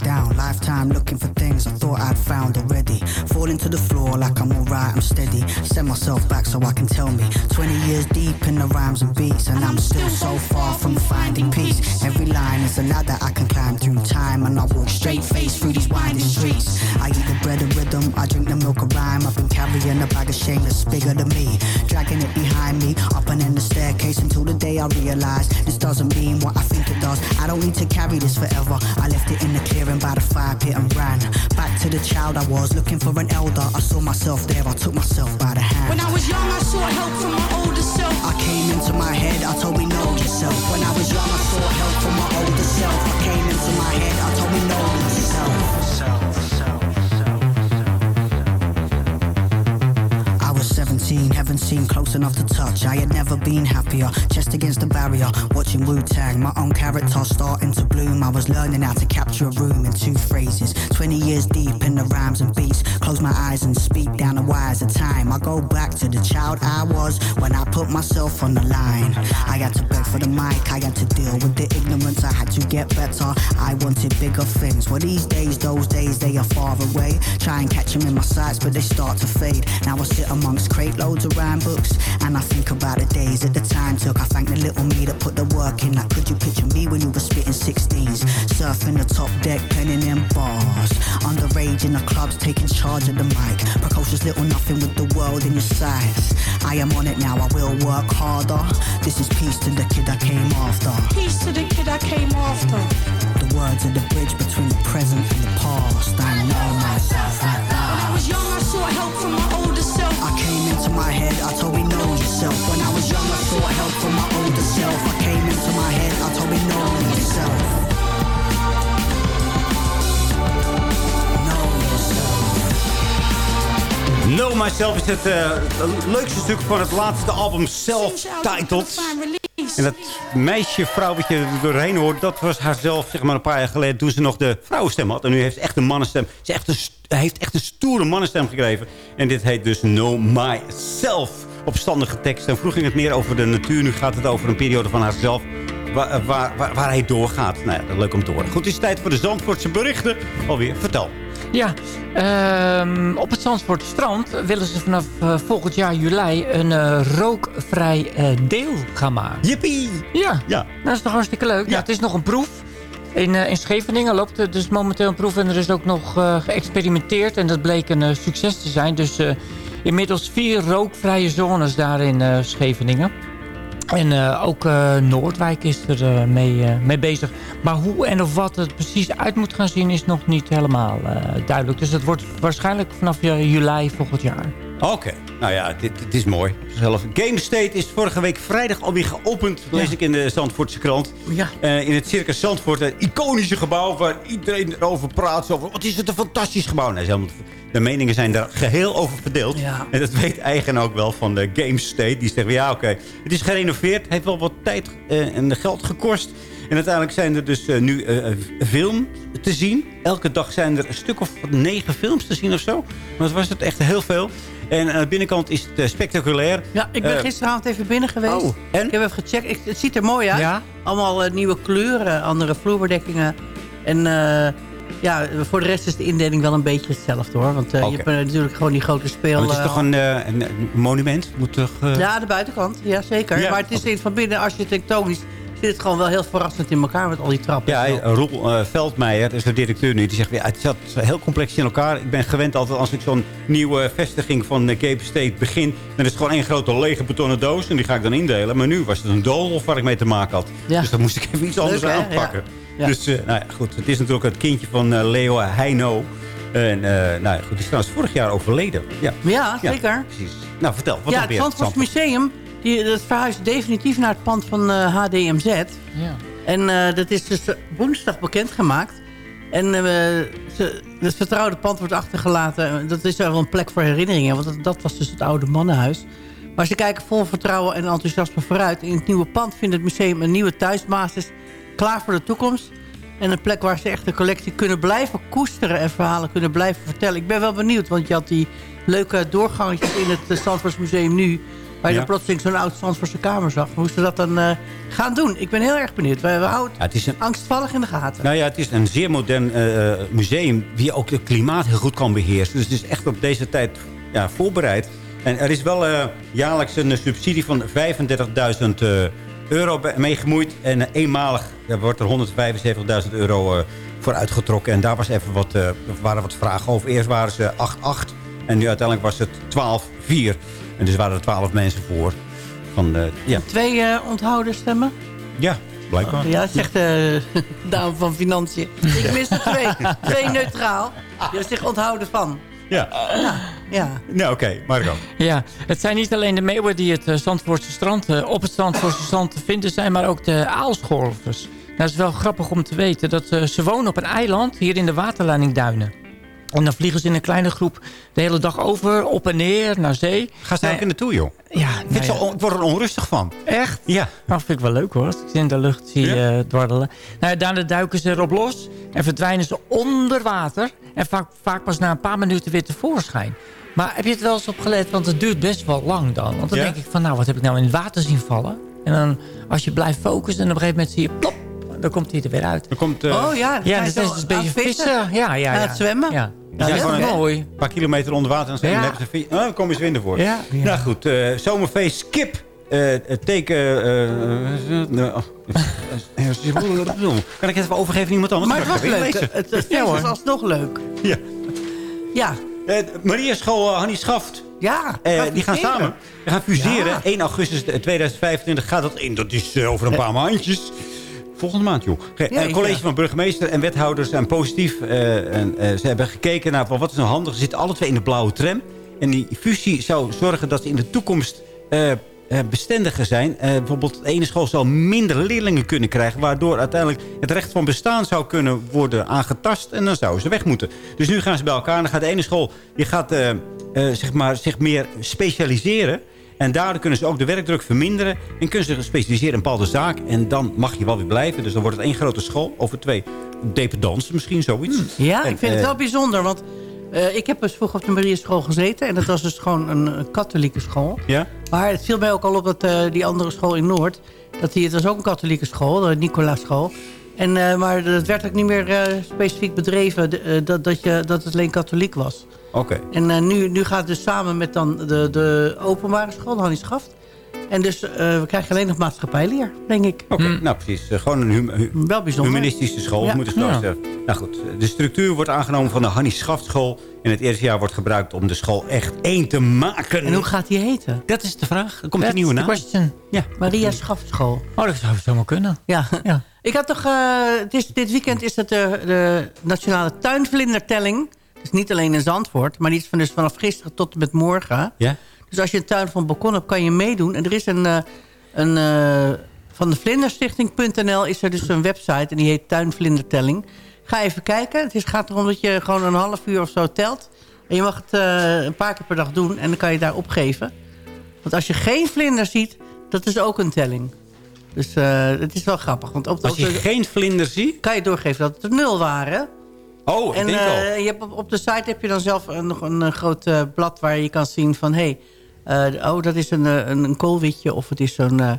[SPEAKER 19] Down, lifetime looking for things I thought I'd found already. Falling to the floor like I'm alright, I'm steady. Set myself back so I can tell me. 20 years deep in the rhymes and beats, and I'm still so far from finding peace. Every line is a ladder I can climb through time, and I walk straight face through these winding streets. I eat the bread of rhythm, I drink the milk of rhyme. I've been carrying a bag of shame that's bigger than me, dragging it behind me, up and in the staircase until the day I realize this doesn't mean what I think it does. I don't need to carry this forever. I left it in the clearing by the fire pit and ran back to the child I was, looking for an elder. I saw myself there, I took myself by the hand.
[SPEAKER 16] When I was young, I sought help from my older self.
[SPEAKER 19] I came into my head, I told me know yourself. When I was young, I sought help from my older self. I came into my head, I told me know yourself. 17, heaven seemed close enough to touch. I had never been happier, chest against the barrier, watching Wu Tang. My own character starting to bloom. I was learning how to capture a room in two phrases. 20 years deep in the rhymes and beats. Close my eyes and speak down the wires of time. I go back to the child I was when I put myself on the line. I had to beg for the mic, I had to deal with the ignorance. I had to get better. I wanted bigger things. Well, these days, those days, they are far away. Try and catch them in my sights, but they start to fade. Now I sit amongst crate loads of rhyme books, and I think about the days that the time took. I thank the little me that put the work in. Like, could you picture me when you were spitting 16s? Surfing the top deck, penning in bars. Underage in the clubs, taking charge of the mic. Precocious little nothing with the world in your sights. I am on it now, I will work harder. This is peace to the kid I came after.
[SPEAKER 16] Peace to the kid I came after.
[SPEAKER 19] The words are the bridge between the present and the past. I know myself
[SPEAKER 16] I
[SPEAKER 19] When I was young, I sought help from my older self. I came into my head, I told me yourself. Know yourself.
[SPEAKER 5] Know Myself is het eh, leukste stuk van het laatste album Self-Titled. En dat meisje, vrouw wat je er doorheen hoort... dat was haarzelf zeg maar, een paar jaar geleden... toen ze nog de vrouwenstem had. En nu heeft ze echt een mannenstem. Ze echt een, heeft echt een stoere mannenstem gekregen. En dit heet dus Know Myself. Opstandige tekst. En vroeg ging het meer over de natuur. Nu gaat het over een periode van haarzelf... Waar, waar, waar, waar hij doorgaat. Nou ja, leuk om te horen. Goed, het is tijd voor de Zandvoortse berichten. Alweer, vertel.
[SPEAKER 10] Ja, ehm, op het Zandvoort strand willen ze vanaf eh, volgend jaar juli een eh, rookvrij eh, deel gaan maken.
[SPEAKER 5] Jippie!
[SPEAKER 10] Ja,
[SPEAKER 5] Ja.
[SPEAKER 10] dat is toch hartstikke leuk. Ja. het is nog een proef. In, eh, in Scheveningen loopt er dus momenteel een proef en er is ook nog eh, geëxperimenteerd. En dat bleek een eh, succes te zijn. Dus eh, inmiddels vier rookvrije zones daar in eh, Scheveningen. En eh, ook eh, Noordwijk is er mee, mee bezig. Maar hoe en of wat het precies uit moet gaan zien is nog niet helemaal duidelijk. Dus dat wordt waarschijnlijk vanaf juli volgend jaar.
[SPEAKER 5] Oké, nou ja, dit, dit is mooi. Zelf. Game State is vorige week vrijdag alweer geopend. lees ik in de Zandvoortse krant.
[SPEAKER 10] Ja.
[SPEAKER 5] Eh, in het Circus Zandvoort. Een iconische gebouw waar iedereen erover praat. Van, wat is het een fantastisch gebouw. Helemaal- de meningen zijn daar geheel over verdeeld.
[SPEAKER 10] Ja.
[SPEAKER 5] En dat weet de eigenaar ook wel van de Game State. Die zegt, ja oké, het is gerenoveerd. heeft wel wat tijd eh, en geld gekost. En uiteindelijk zijn er dus eh, nu eh, film te zien. Elke dag zijn er een stuk of negen films te zien of zo. Maar dat was het echt heel veel. En aan de binnenkant is het eh, spectaculair.
[SPEAKER 12] Ja, ik ben
[SPEAKER 5] Eh,
[SPEAKER 12] gisteravond even binnen geweest.
[SPEAKER 5] Oh, en?
[SPEAKER 12] Ik heb even gecheckt. Ik, het ziet er mooi uit.
[SPEAKER 10] Ja?
[SPEAKER 12] Allemaal eh, nieuwe kleuren, andere vloerbedekkingen. En Ja, voor de rest is de indeling wel een beetje hetzelfde hoor. Want je hebt natuurlijk gewoon die grote speel...
[SPEAKER 5] Het is toch een, monument? Moet toch,
[SPEAKER 12] Ja, de buitenkant. Ja, zeker.
[SPEAKER 5] Ja.
[SPEAKER 12] Maar het is in, van binnen architectonisch... zit het gewoon wel heel verrassend in elkaar met al die trappen.
[SPEAKER 5] Ja, hij- Roel eh, Veldmeijer, is de directeur nu, die zegt... Ja, het zat heel complex in elkaar. Ik ben gewend altijd als ik zo'n nieuwe vestiging van eh, Cape State begin... dan is het gewoon één grote lege betonnen doos en die ga ik dan indelen. Maar nu was het een doolhof waar ik mee te maken had.
[SPEAKER 12] Ja.
[SPEAKER 5] Dus dan moest ik even iets anders
[SPEAKER 12] hè?
[SPEAKER 5] aanpakken.
[SPEAKER 12] Ja.
[SPEAKER 5] Dus eh, nou ja, goed, het is natuurlijk het kindje van eh, Leo Heino. En eh, nou ja, goed, die is trouwens vorig jaar overleden. Ja,
[SPEAKER 12] Ja, zeker.
[SPEAKER 5] precies. Nou, vertel, wat
[SPEAKER 12] ja,
[SPEAKER 5] nog
[SPEAKER 12] het
[SPEAKER 5] meer?
[SPEAKER 12] Zandvoorts Museum die, dat verhuist definitief naar het pand van eh, HDMZ.
[SPEAKER 10] Ja.
[SPEAKER 12] En eh, dat is dus eh, woensdag bekendgemaakt. En eh, ze, het vertrouwde pand wordt achtergelaten. Dat is wel een plek voor herinneringen. Want dat, dat was dus het oude mannenhuis. Maar ze kijken vol vertrouwen en enthousiasme vooruit. In het nieuwe pand vindt het museum een nieuwe thuisbasis. Klaar voor de toekomst. En een plek waar ze echt de collectie kunnen blijven koesteren... en verhalen kunnen blijven vertellen. Ik ben wel benieuwd, want je had die leuke doorgangetjes... in het uh, Zandvoorts Museum nu... waar je
[SPEAKER 5] Ja.
[SPEAKER 12] dan plotseling zo'n oud Zandvoortse kamer zag. Hoe ze dat dan eh, gaan doen. Ik ben heel erg benieuwd. We, we houden
[SPEAKER 5] Ja, het is een,
[SPEAKER 12] angstvallig in de gaten.
[SPEAKER 5] Nou ja, het is een zeer modern eh, eh, museum... die ook het klimaat heel goed kan beheersen. Dus het is echt op deze tijd ja, voorbereid. En er is wel jaarlijks een subsidie van 35.000 eh, euro bij- mee gemoeid. En eenmalig wordt er 175.000 euro voor uitgetrokken. En daar was even wat, waren wat vragen over. Eerst waren ze 8-8 en nu uiteindelijk was het 12-4. En dus waren er 12 mensen voor. Van, eh, ja.
[SPEAKER 12] Twee eh, onthouden stemmen.
[SPEAKER 5] ja, blijkbaar.
[SPEAKER 12] Ja, zegt de dame van Financiën. Ik mis er twee. twee neutraal. Die heeft zich onthouden van.
[SPEAKER 5] Ja.
[SPEAKER 12] Ja.
[SPEAKER 5] Nou, oké. Marco.
[SPEAKER 10] Ja, het zijn niet alleen de meeuwen die het eh, Zandvoortse strand, eh, op het Zandvoortse strand te vinden zijn, maar ook de aalscholvers. Nou, dat is wel grappig om te weten. Dat, eh, ze wonen op een eiland hier in de waterleidingduinen. En dan vliegen ze in een kleine groep de hele dag over, op en neer, naar zee.
[SPEAKER 5] Ga ze daar ook in naartoe, joh?
[SPEAKER 10] Ja, nou ja.
[SPEAKER 5] ik word er onrustig van.
[SPEAKER 10] Echt?
[SPEAKER 5] Ja.
[SPEAKER 10] Nou, vind ik wel leuk hoor. Als ik ze in de lucht zie
[SPEAKER 5] Ja?
[SPEAKER 10] eh, dwarrelen. Nou, daarna duiken ze erop los. En verdwijnen ze onder water. En vaak, vaak pas na een paar minuten weer tevoorschijn. Maar heb je het wel eens opgelet? Want het duurt best wel lang dan. Want dan
[SPEAKER 5] Ja?
[SPEAKER 10] denk ik van, nou, wat heb ik nou in het water zien vallen? En dan, als je blijft focussen, en op een gegeven moment zie je, plop, dan komt hij er weer uit.
[SPEAKER 5] Dan komt, eh,
[SPEAKER 12] Oh ja, dat
[SPEAKER 10] Ja, dat is dus een beetje
[SPEAKER 12] vissen.
[SPEAKER 10] vissen. Ja, ja, ja.
[SPEAKER 12] Aan het zwemmen.
[SPEAKER 10] Ja,
[SPEAKER 5] Die
[SPEAKER 10] ja
[SPEAKER 5] zijn
[SPEAKER 10] dat is
[SPEAKER 5] gewoon
[SPEAKER 10] mooi.
[SPEAKER 5] Een paar kilometer onder water en dan
[SPEAKER 10] Ja.
[SPEAKER 5] hebben ze oh, dan komen ze winnen voor.
[SPEAKER 10] Ja, ja.
[SPEAKER 5] Nou goed, eh, zomerfeest skip. eh, het teken... oh, kan ik het even overgeven aan iemand anders?
[SPEAKER 12] Maar het
[SPEAKER 5] Dan
[SPEAKER 12] was leuk. Het,
[SPEAKER 5] lezen.
[SPEAKER 12] het feest was alsnog leuk.
[SPEAKER 5] Ja.
[SPEAKER 12] Ja.
[SPEAKER 5] Maria School, Hannie Schaft.
[SPEAKER 12] Ja.
[SPEAKER 5] Die gaan samen. We gaan fuseren.
[SPEAKER 12] Ja.
[SPEAKER 5] 1 augustus 2025 gaat dat in. Dat is over een paar maandjes. Volgende maand, joh. Ge-
[SPEAKER 12] Ja,
[SPEAKER 5] een college
[SPEAKER 12] ja.
[SPEAKER 5] van burgemeester en wethouders zijn positief. eh, en, eh, ze hebben gekeken naar wat is nou handig. Ze zitten alle twee in de blauwe tram. En die fusie zou zorgen dat ze in de toekomst eh, eh, bestendiger zijn. Eh, bijvoorbeeld de ene school zou minder leerlingen kunnen krijgen... waardoor uiteindelijk het recht van bestaan zou kunnen worden aangetast... en dan zouden ze weg moeten. Dus nu gaan ze bij elkaar en dan gaat de ene school... die gaat eh, eh, zeg maar, zich meer specialiseren... En daardoor kunnen ze ook de werkdruk verminderen... en kunnen ze specialiseren in een bepaalde zaak... en dan mag je wel weer blijven. Dus dan wordt het één grote school over twee dependance misschien, zoiets.
[SPEAKER 12] Ja,
[SPEAKER 5] En,
[SPEAKER 12] ik vind het
[SPEAKER 5] eh,
[SPEAKER 12] wel bijzonder. Want eh, ik heb dus vroeger op de Marieschool gezeten. En dat was dus gewoon een, een katholieke school.
[SPEAKER 5] Ja?
[SPEAKER 12] Maar het viel mij ook al op dat eh, die andere school in Noord... Dat die, het was ook een katholieke school, de Nicolaaschool. En, eh, maar het werd ook niet meer eh, specifiek bedreven eh, dat, dat, je, dat het alleen katholiek was.
[SPEAKER 5] Oké.
[SPEAKER 12] En nu, nu gaat het dus samen met dan de, de openbare school, Hannie Schaft. En dus eh, we krijgen alleen nog maatschappijleer, denk ik.
[SPEAKER 5] Oké, nou precies. Eh, gewoon een hum- hu-
[SPEAKER 12] Wel bijzonder.
[SPEAKER 5] humanistische school,
[SPEAKER 12] Ja.
[SPEAKER 5] moet ik zo
[SPEAKER 12] Ja.
[SPEAKER 5] zeggen. Nou goed, de structuur wordt aangenomen van de Hannie Schaftschool. En het eerste jaar wordt gebruikt om de school echt één te maken.
[SPEAKER 12] En hoe gaat die heten?
[SPEAKER 5] Dat is de vraag. Er komt
[SPEAKER 10] That's
[SPEAKER 5] een nieuwe naam.
[SPEAKER 10] question.
[SPEAKER 5] Ja.
[SPEAKER 12] Maria Schaftschool.
[SPEAKER 10] Oh, dat zou zomaar kunnen.
[SPEAKER 12] Ja.
[SPEAKER 10] Ja.
[SPEAKER 12] Ik had toch... eh, het is, dit weekend is het de, de nationale tuinvlindertelling. Dus niet alleen in Zandvoort, maar die is van, dus vanaf gisteren tot en met morgen.
[SPEAKER 5] Ja?
[SPEAKER 12] Dus als je een tuin van balkon hebt, kan je meedoen. En er is een... eh, een eh, van de vlinderstichting.nl is er dus een website en die heet Tuinvlindertelling. Ga even kijken. Het is, gaat erom dat je gewoon een half uur of zo telt. En je mag het eh, een paar keer per dag doen en dan kan je daar opgeven. Want als je geen vlinder ziet, dat is ook een telling. Dus het is wel grappig. Want op de,
[SPEAKER 5] Als je
[SPEAKER 12] op de-
[SPEAKER 5] geen vlinder ziet...
[SPEAKER 12] kan je doorgeven dat het er nul waren.
[SPEAKER 5] Oh, ik
[SPEAKER 12] en
[SPEAKER 5] denk al.
[SPEAKER 12] je hebt op, op de site heb je dan zelf nog een, eh, groot blad waar je kan zien van... Hey, oh, dat is een, eh, een, een koolwitje of het is zo'n eh,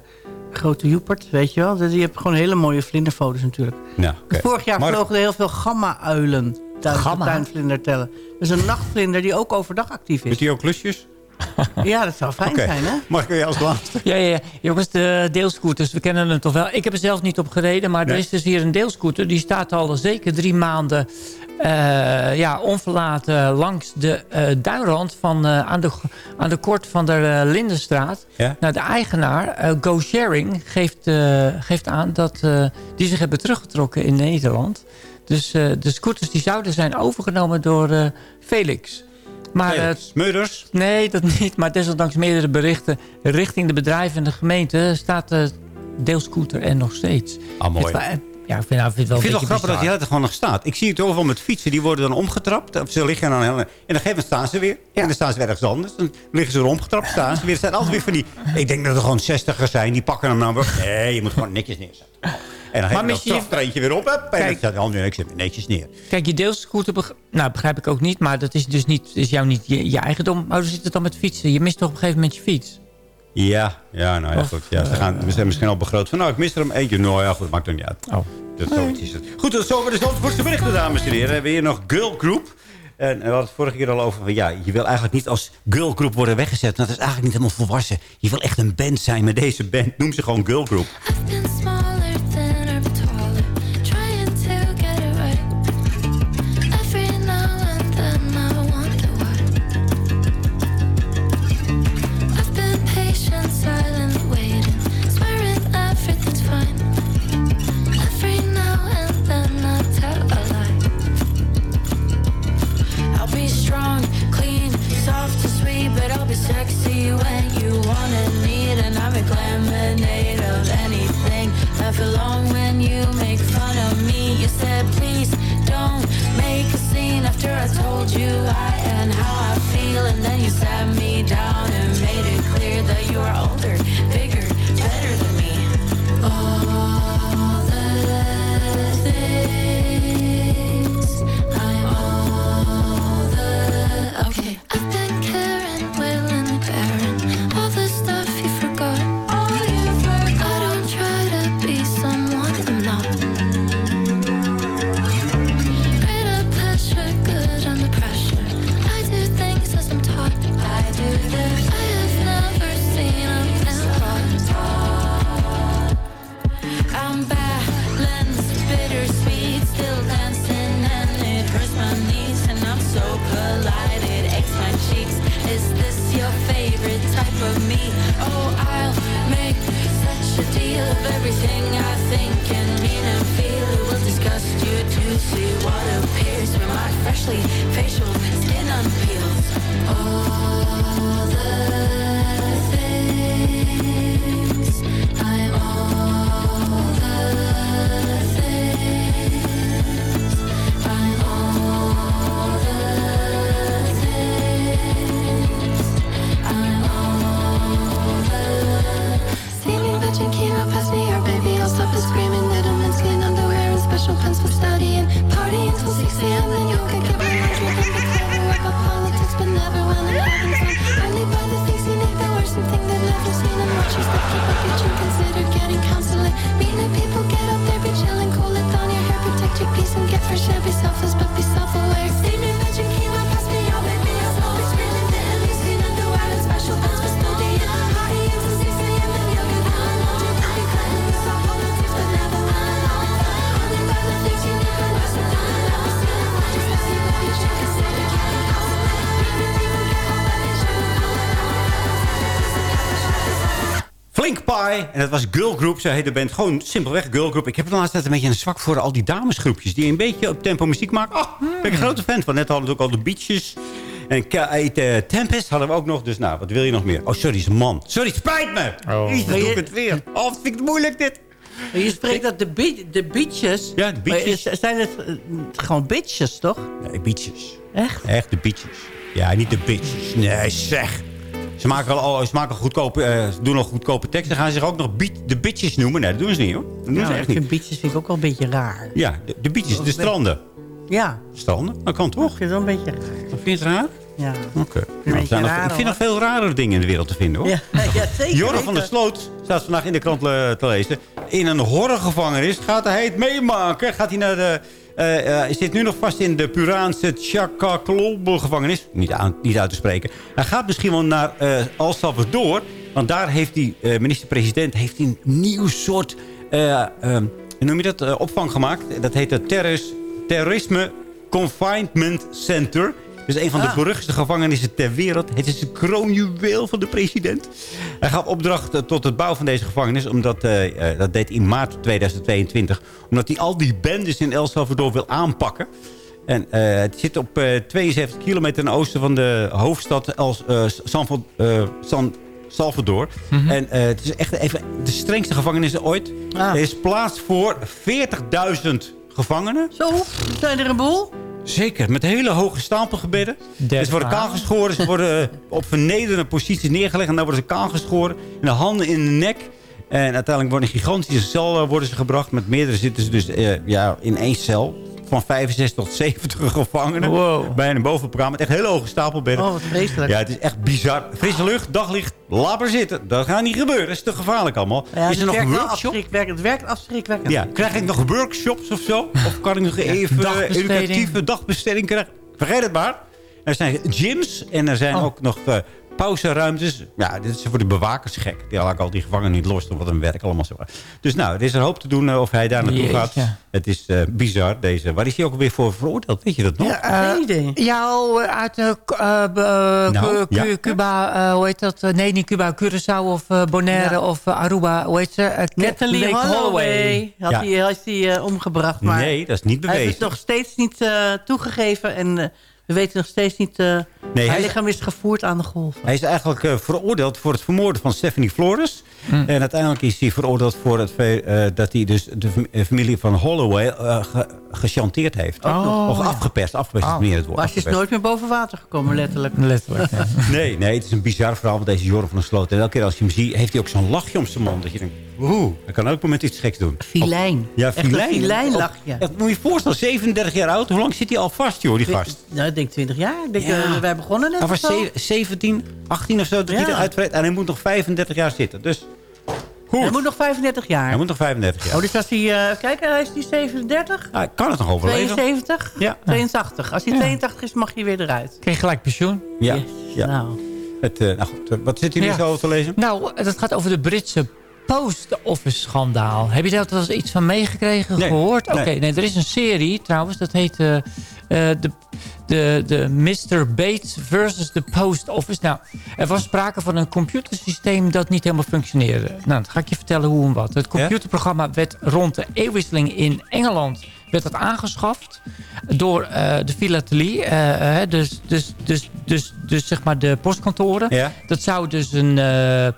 [SPEAKER 12] grote joepert, weet je wel. Dus je hebt gewoon hele mooie vlinderfoto's natuurlijk.
[SPEAKER 5] Ja, oké.
[SPEAKER 12] Vorig jaar
[SPEAKER 5] Maar-
[SPEAKER 12] vlogen er heel veel gamma-uilen
[SPEAKER 10] Gamma?
[SPEAKER 12] tuinvlinder tellen. Dat is een nachtvlinder die ook overdag actief is.
[SPEAKER 5] Doet hij ook klusjes?
[SPEAKER 12] Ja, dat zou fijn zijn, hè?
[SPEAKER 5] Mag ik weer als laatste?
[SPEAKER 10] Ja, ja, ja. Jongens, de deelscooters, we kennen hem toch wel. Ik heb er zelf niet op gereden, maar
[SPEAKER 5] Nee.
[SPEAKER 10] er is dus hier een deelscooter. Die staat al zeker drie maanden eh, ja, onverlaten langs de eh, duinrand van, eh, aan, de, aan de kort van de Lindenstraat.
[SPEAKER 5] Ja?
[SPEAKER 10] Nou, de eigenaar, Go Sharing, geeft, eh, geeft aan dat eh, die zich hebben teruggetrokken in Nederland. Dus eh, de scooters die zouden zijn overgenomen door eh, Felix. Maar, eh,
[SPEAKER 5] Felix Meurders?
[SPEAKER 10] Nee, dat niet. Maar desondanks meerdere berichten richting de bedrijven en de gemeente... staat de deelscooter er nog steeds.
[SPEAKER 5] Ah, mooi.
[SPEAKER 10] Het ja, ik vind, nou, het wel
[SPEAKER 5] Ik vind het
[SPEAKER 10] een
[SPEAKER 5] wel
[SPEAKER 10] beetje
[SPEAKER 5] grappig dat die altijd gewoon nog staat. Ik zie het overal met fietsen. Die worden dan omgetrapt. Of ze liggen dan. En op een gegeven moment staan ze weer. En dan staan ze weer ergens anders. Dan liggen ze weer omgetrapt. Staan ze weer. Het zijn altijd weer van die... Ik denk dat er gewoon zestigers zijn. Die pakken hem nou weer. Nee, je moet gewoon netjes neerzetten. En dan
[SPEAKER 10] Maar
[SPEAKER 5] geef je
[SPEAKER 10] mis je-
[SPEAKER 5] dat er eentje weer op. Hup, en dan
[SPEAKER 10] Kijk.
[SPEAKER 5] staat de weer. Ik zet weer netjes neer.
[SPEAKER 10] Kijk, je deelscooter beg- nou, begrijp ik ook niet. Maar dat is dus niet, is jou niet je, je eigendom. Maar hoe zit het dan met fietsen? Je mist toch op een gegeven moment je fiets?
[SPEAKER 5] Ja, ja, nou ja,
[SPEAKER 10] Of,
[SPEAKER 5] goed. Ja, ze, gaan, ze zijn misschien al begroot van, nou, ik mis er hem eentje. Nou ja, goed, maakt er niet uit.
[SPEAKER 10] Oh.
[SPEAKER 5] Dat, zoiets is het. Goed, tot zover de Zandvoortse berichten, dames en heren. We hebben hier nog Girl Group. En we hadden het vorige keer al over van, ja, je wil eigenlijk niet als girl group worden weggezet. Dat is eigenlijk niet helemaal volwassen. Je wil echt een band zijn met deze band. Noem ze gewoon Girl
[SPEAKER 20] Laugh along when you make fun of me. You said, please don't make a scene after I told you I and how I feel, and then you sat me down
[SPEAKER 5] out. En dat was Girl Group. Ze heet de band gewoon simpelweg Girl Group. Ik heb de laatste tijd een beetje een zwak voor al die damesgroepjes. Die een beetje op tempo muziek maken. Oh, ben ik een grote fan van. Net hadden we ook al de Beaches. En Kate Tempest hadden we ook nog. Dus nou, wat wil je nog meer? Oh, sorry, is man. Sorry, het spijt me. Oh. Jezus, doe ik het weer. Oh, vind ik het moeilijk dit.
[SPEAKER 12] Je spreekt dat de, be de beaches...
[SPEAKER 5] Ja, de beaches.
[SPEAKER 12] Zijn het eh, gewoon bitches, toch?
[SPEAKER 5] Nee, Beaches.
[SPEAKER 12] Echt?
[SPEAKER 5] Echt, de Beaches. Ja, niet de Beaches. Nee, zeg. Ze maken al, ze maken goedkope, ze doen al goedkope teksten. Dan gaan ze zich ook nog beat, de bitches noemen. Nee, dat doen ze niet hoor. Dat doen
[SPEAKER 12] Ja,
[SPEAKER 5] ze
[SPEAKER 12] ik
[SPEAKER 5] echt
[SPEAKER 12] vind
[SPEAKER 5] niet.
[SPEAKER 12] beaches vind ik ook wel een beetje raar.
[SPEAKER 5] Ja, de, de beaches, de stranden.
[SPEAKER 12] Ja.
[SPEAKER 5] Stranden? Dat kan toch?
[SPEAKER 12] Vind het wel een beetje raar.
[SPEAKER 5] Vind je het raar?
[SPEAKER 12] Ja.
[SPEAKER 5] Oké. Nou, ik vind
[SPEAKER 12] hoor.
[SPEAKER 5] nog veel rare dingen in de wereld te vinden, hoor.
[SPEAKER 12] Ja, ja, zeker
[SPEAKER 5] Jorre van der. Sloot staat vandaag in de krant eh, te lezen. In een horrorgevangenis gaat hij het meemaken. Gaat hij naar de... eh, eh, hij zit nu nog vast in de Puraanse Chacaclobel-gevangenis. Niet, aan- niet uit te spreken. Hij gaat misschien wel naar eh El. Want daar heeft die minister-president een nieuw soort... eh, eh, hoe noem je dat? opvang gemaakt. Dat heet het Terroris- Terrorisme Confinement Center. Dus een van de
[SPEAKER 12] Ah.
[SPEAKER 5] beruchtste gevangenissen ter wereld. Het is een kroonjuweel van de president. Hij gaf opdracht eh, tot het bouwen van deze gevangenis. Omdat, eh, eh, dat deed in maart 2022. Omdat hij al die bendes in El Salvador wil aanpakken. En het zit op eh, 72 kilometer ten oosten van de hoofdstad El, San, San Salvador. En eh, het is echt even de strengste gevangenis ooit. Er is plaats voor 40.000 gevangenen.
[SPEAKER 12] Zo, zijn er een boel?
[SPEAKER 5] Zeker, met hele hoge stapelgebedden.
[SPEAKER 10] Dertig
[SPEAKER 5] Ze worden kaalgeschoren. Ze worden eh, op vernederende posities neergelegd. En dan worden ze kaalgeschoren. En de handen in de nek. En uiteindelijk worden een gigantische cel eh, worden ze gebracht. Met meerdere zitten ze dus eh, ja, in één cel. Van 65 tot 70 gevangenen.
[SPEAKER 10] Wow.
[SPEAKER 5] Bij een bovenprogramma. Met echt hele hoge stapelbedden.
[SPEAKER 12] Oh, wat vreselijk.
[SPEAKER 5] Ja, het is echt bizar. Frisse lucht, daglicht, laat maar zitten. Dat gaat niet gebeuren. Dat is te gevaarlijk allemaal.
[SPEAKER 12] Ja,
[SPEAKER 5] is er
[SPEAKER 12] het
[SPEAKER 5] nog
[SPEAKER 12] werkt
[SPEAKER 5] een workshop?
[SPEAKER 12] Het werkt afschrikwekkend.
[SPEAKER 5] Ja, krijg ik nog workshops of zo? Of kan ik nog even eh, educatieve dagbesteding krijgen? Vergeet het maar. Er zijn gyms en er zijn
[SPEAKER 10] Oh.
[SPEAKER 5] ook nog eh, pauzeruimtes. Ja, dit is voor de bewakers gek. Die laten al die gevangenen niet los. Wat een werk allemaal zo. Dus nou, er is een hoop te doen eh, of hij daar naartoe
[SPEAKER 10] Jeetje.
[SPEAKER 5] gaat. Het is eh, bizar, deze. Waar is hij ook alweer voor veroordeeld? Weet je dat nog?
[SPEAKER 10] Ja,
[SPEAKER 12] idee.
[SPEAKER 10] jou uit
[SPEAKER 5] Nou, ja.
[SPEAKER 10] Cu- Cuba, eh, hoe heet dat? Nee, niet Cuba, Curaçao of Bonaire
[SPEAKER 12] Ja.
[SPEAKER 10] of Aruba. Hoe heet ze?
[SPEAKER 12] Natalie
[SPEAKER 10] Lake
[SPEAKER 12] Holloway had
[SPEAKER 5] Ja.
[SPEAKER 12] hij, omgebracht. Maar
[SPEAKER 5] nee, dat is niet
[SPEAKER 12] hij heeft
[SPEAKER 5] bewezen.
[SPEAKER 12] het nog steeds niet eh, toegegeven. En eh, we weten nog steeds niet... eh
[SPEAKER 5] hij
[SPEAKER 12] zijn
[SPEAKER 5] is-
[SPEAKER 12] lichaam is gevoerd aan de golf.
[SPEAKER 5] Hij is eigenlijk eh, veroordeeld voor het vermoorden van Stephanie Flores.
[SPEAKER 10] Hm.
[SPEAKER 5] En uiteindelijk is hij veroordeeld voor het eh, dat hij dus de fam- familie van Holloway eh, ge- gechanteerd heeft.
[SPEAKER 10] Oh,
[SPEAKER 5] of
[SPEAKER 10] ja.
[SPEAKER 5] afgeperst. Afgeperst is
[SPEAKER 10] Oh.
[SPEAKER 5] meer het woord.
[SPEAKER 12] Maar ze is nooit meer boven water gekomen, letterlijk.
[SPEAKER 10] Letterlijk, ja.
[SPEAKER 5] Nee, nee, het is een bizar verhaal van deze Jorre van der Sloot. En elke keer als je hem ziet, heeft hij ook zo'n lachje om zijn mond. Dat je denkt, woe, hij kan elk moment iets geks doen.
[SPEAKER 12] Filijn.
[SPEAKER 5] Ja,
[SPEAKER 12] Echt een
[SPEAKER 5] filijn.
[SPEAKER 12] filijnlachje.
[SPEAKER 5] Echt, moet je je voorstellen, 37 jaar oud. Hoe lang zit hij al vast, joh, die gast?
[SPEAKER 12] Nou, ik denk 20 jaar. Ik denk,
[SPEAKER 5] Ja.
[SPEAKER 12] eh, wij begonnen net
[SPEAKER 5] Hij was
[SPEAKER 12] of zo.
[SPEAKER 5] ze- 17, 18 of zo, dat hij
[SPEAKER 12] Ja.
[SPEAKER 5] En hij moet nog 35 jaar zitten. Dus
[SPEAKER 12] Hij moet nog 35 jaar.
[SPEAKER 5] hij moet nog 35 jaar.
[SPEAKER 12] Oh, dus als hij... eh kijk, hij is die 37?
[SPEAKER 5] Hij kan het nog overleven.
[SPEAKER 12] 72?
[SPEAKER 5] Ja.
[SPEAKER 12] 82. Als hij 82 is, mag hij weer eruit.
[SPEAKER 10] Kreeg gelijk pensioen.
[SPEAKER 5] Ja.
[SPEAKER 12] Yes.
[SPEAKER 5] ja.
[SPEAKER 12] Nou,
[SPEAKER 5] Het, eh, nou goed, eh, wat zit hier nu
[SPEAKER 10] Ja.
[SPEAKER 5] zo te lezen?
[SPEAKER 10] Nou, dat gaat over de Britse post-office schandaal. Heb je daar wel eens iets van meegekregen,
[SPEAKER 5] Nee.
[SPEAKER 10] gehoord? Oké,
[SPEAKER 5] Nee.
[SPEAKER 10] nee, er is een serie trouwens. Dat heet eh, eh, de, de, de Mr. Bates versus the Post Office. Nou, er was sprake van een computersysteem dat niet helemaal functioneerde. Nou, dan ga ik je vertellen hoe en wat. Het computerprogramma werd rond de eeuwwisseling in Engeland werd dat aangeschaft door eh, de filatelie. eh, eh, dus, dus, dus, dus, dus zeg maar de postkantoren.
[SPEAKER 5] Ja.
[SPEAKER 10] Dat zou dus een, eh, eh,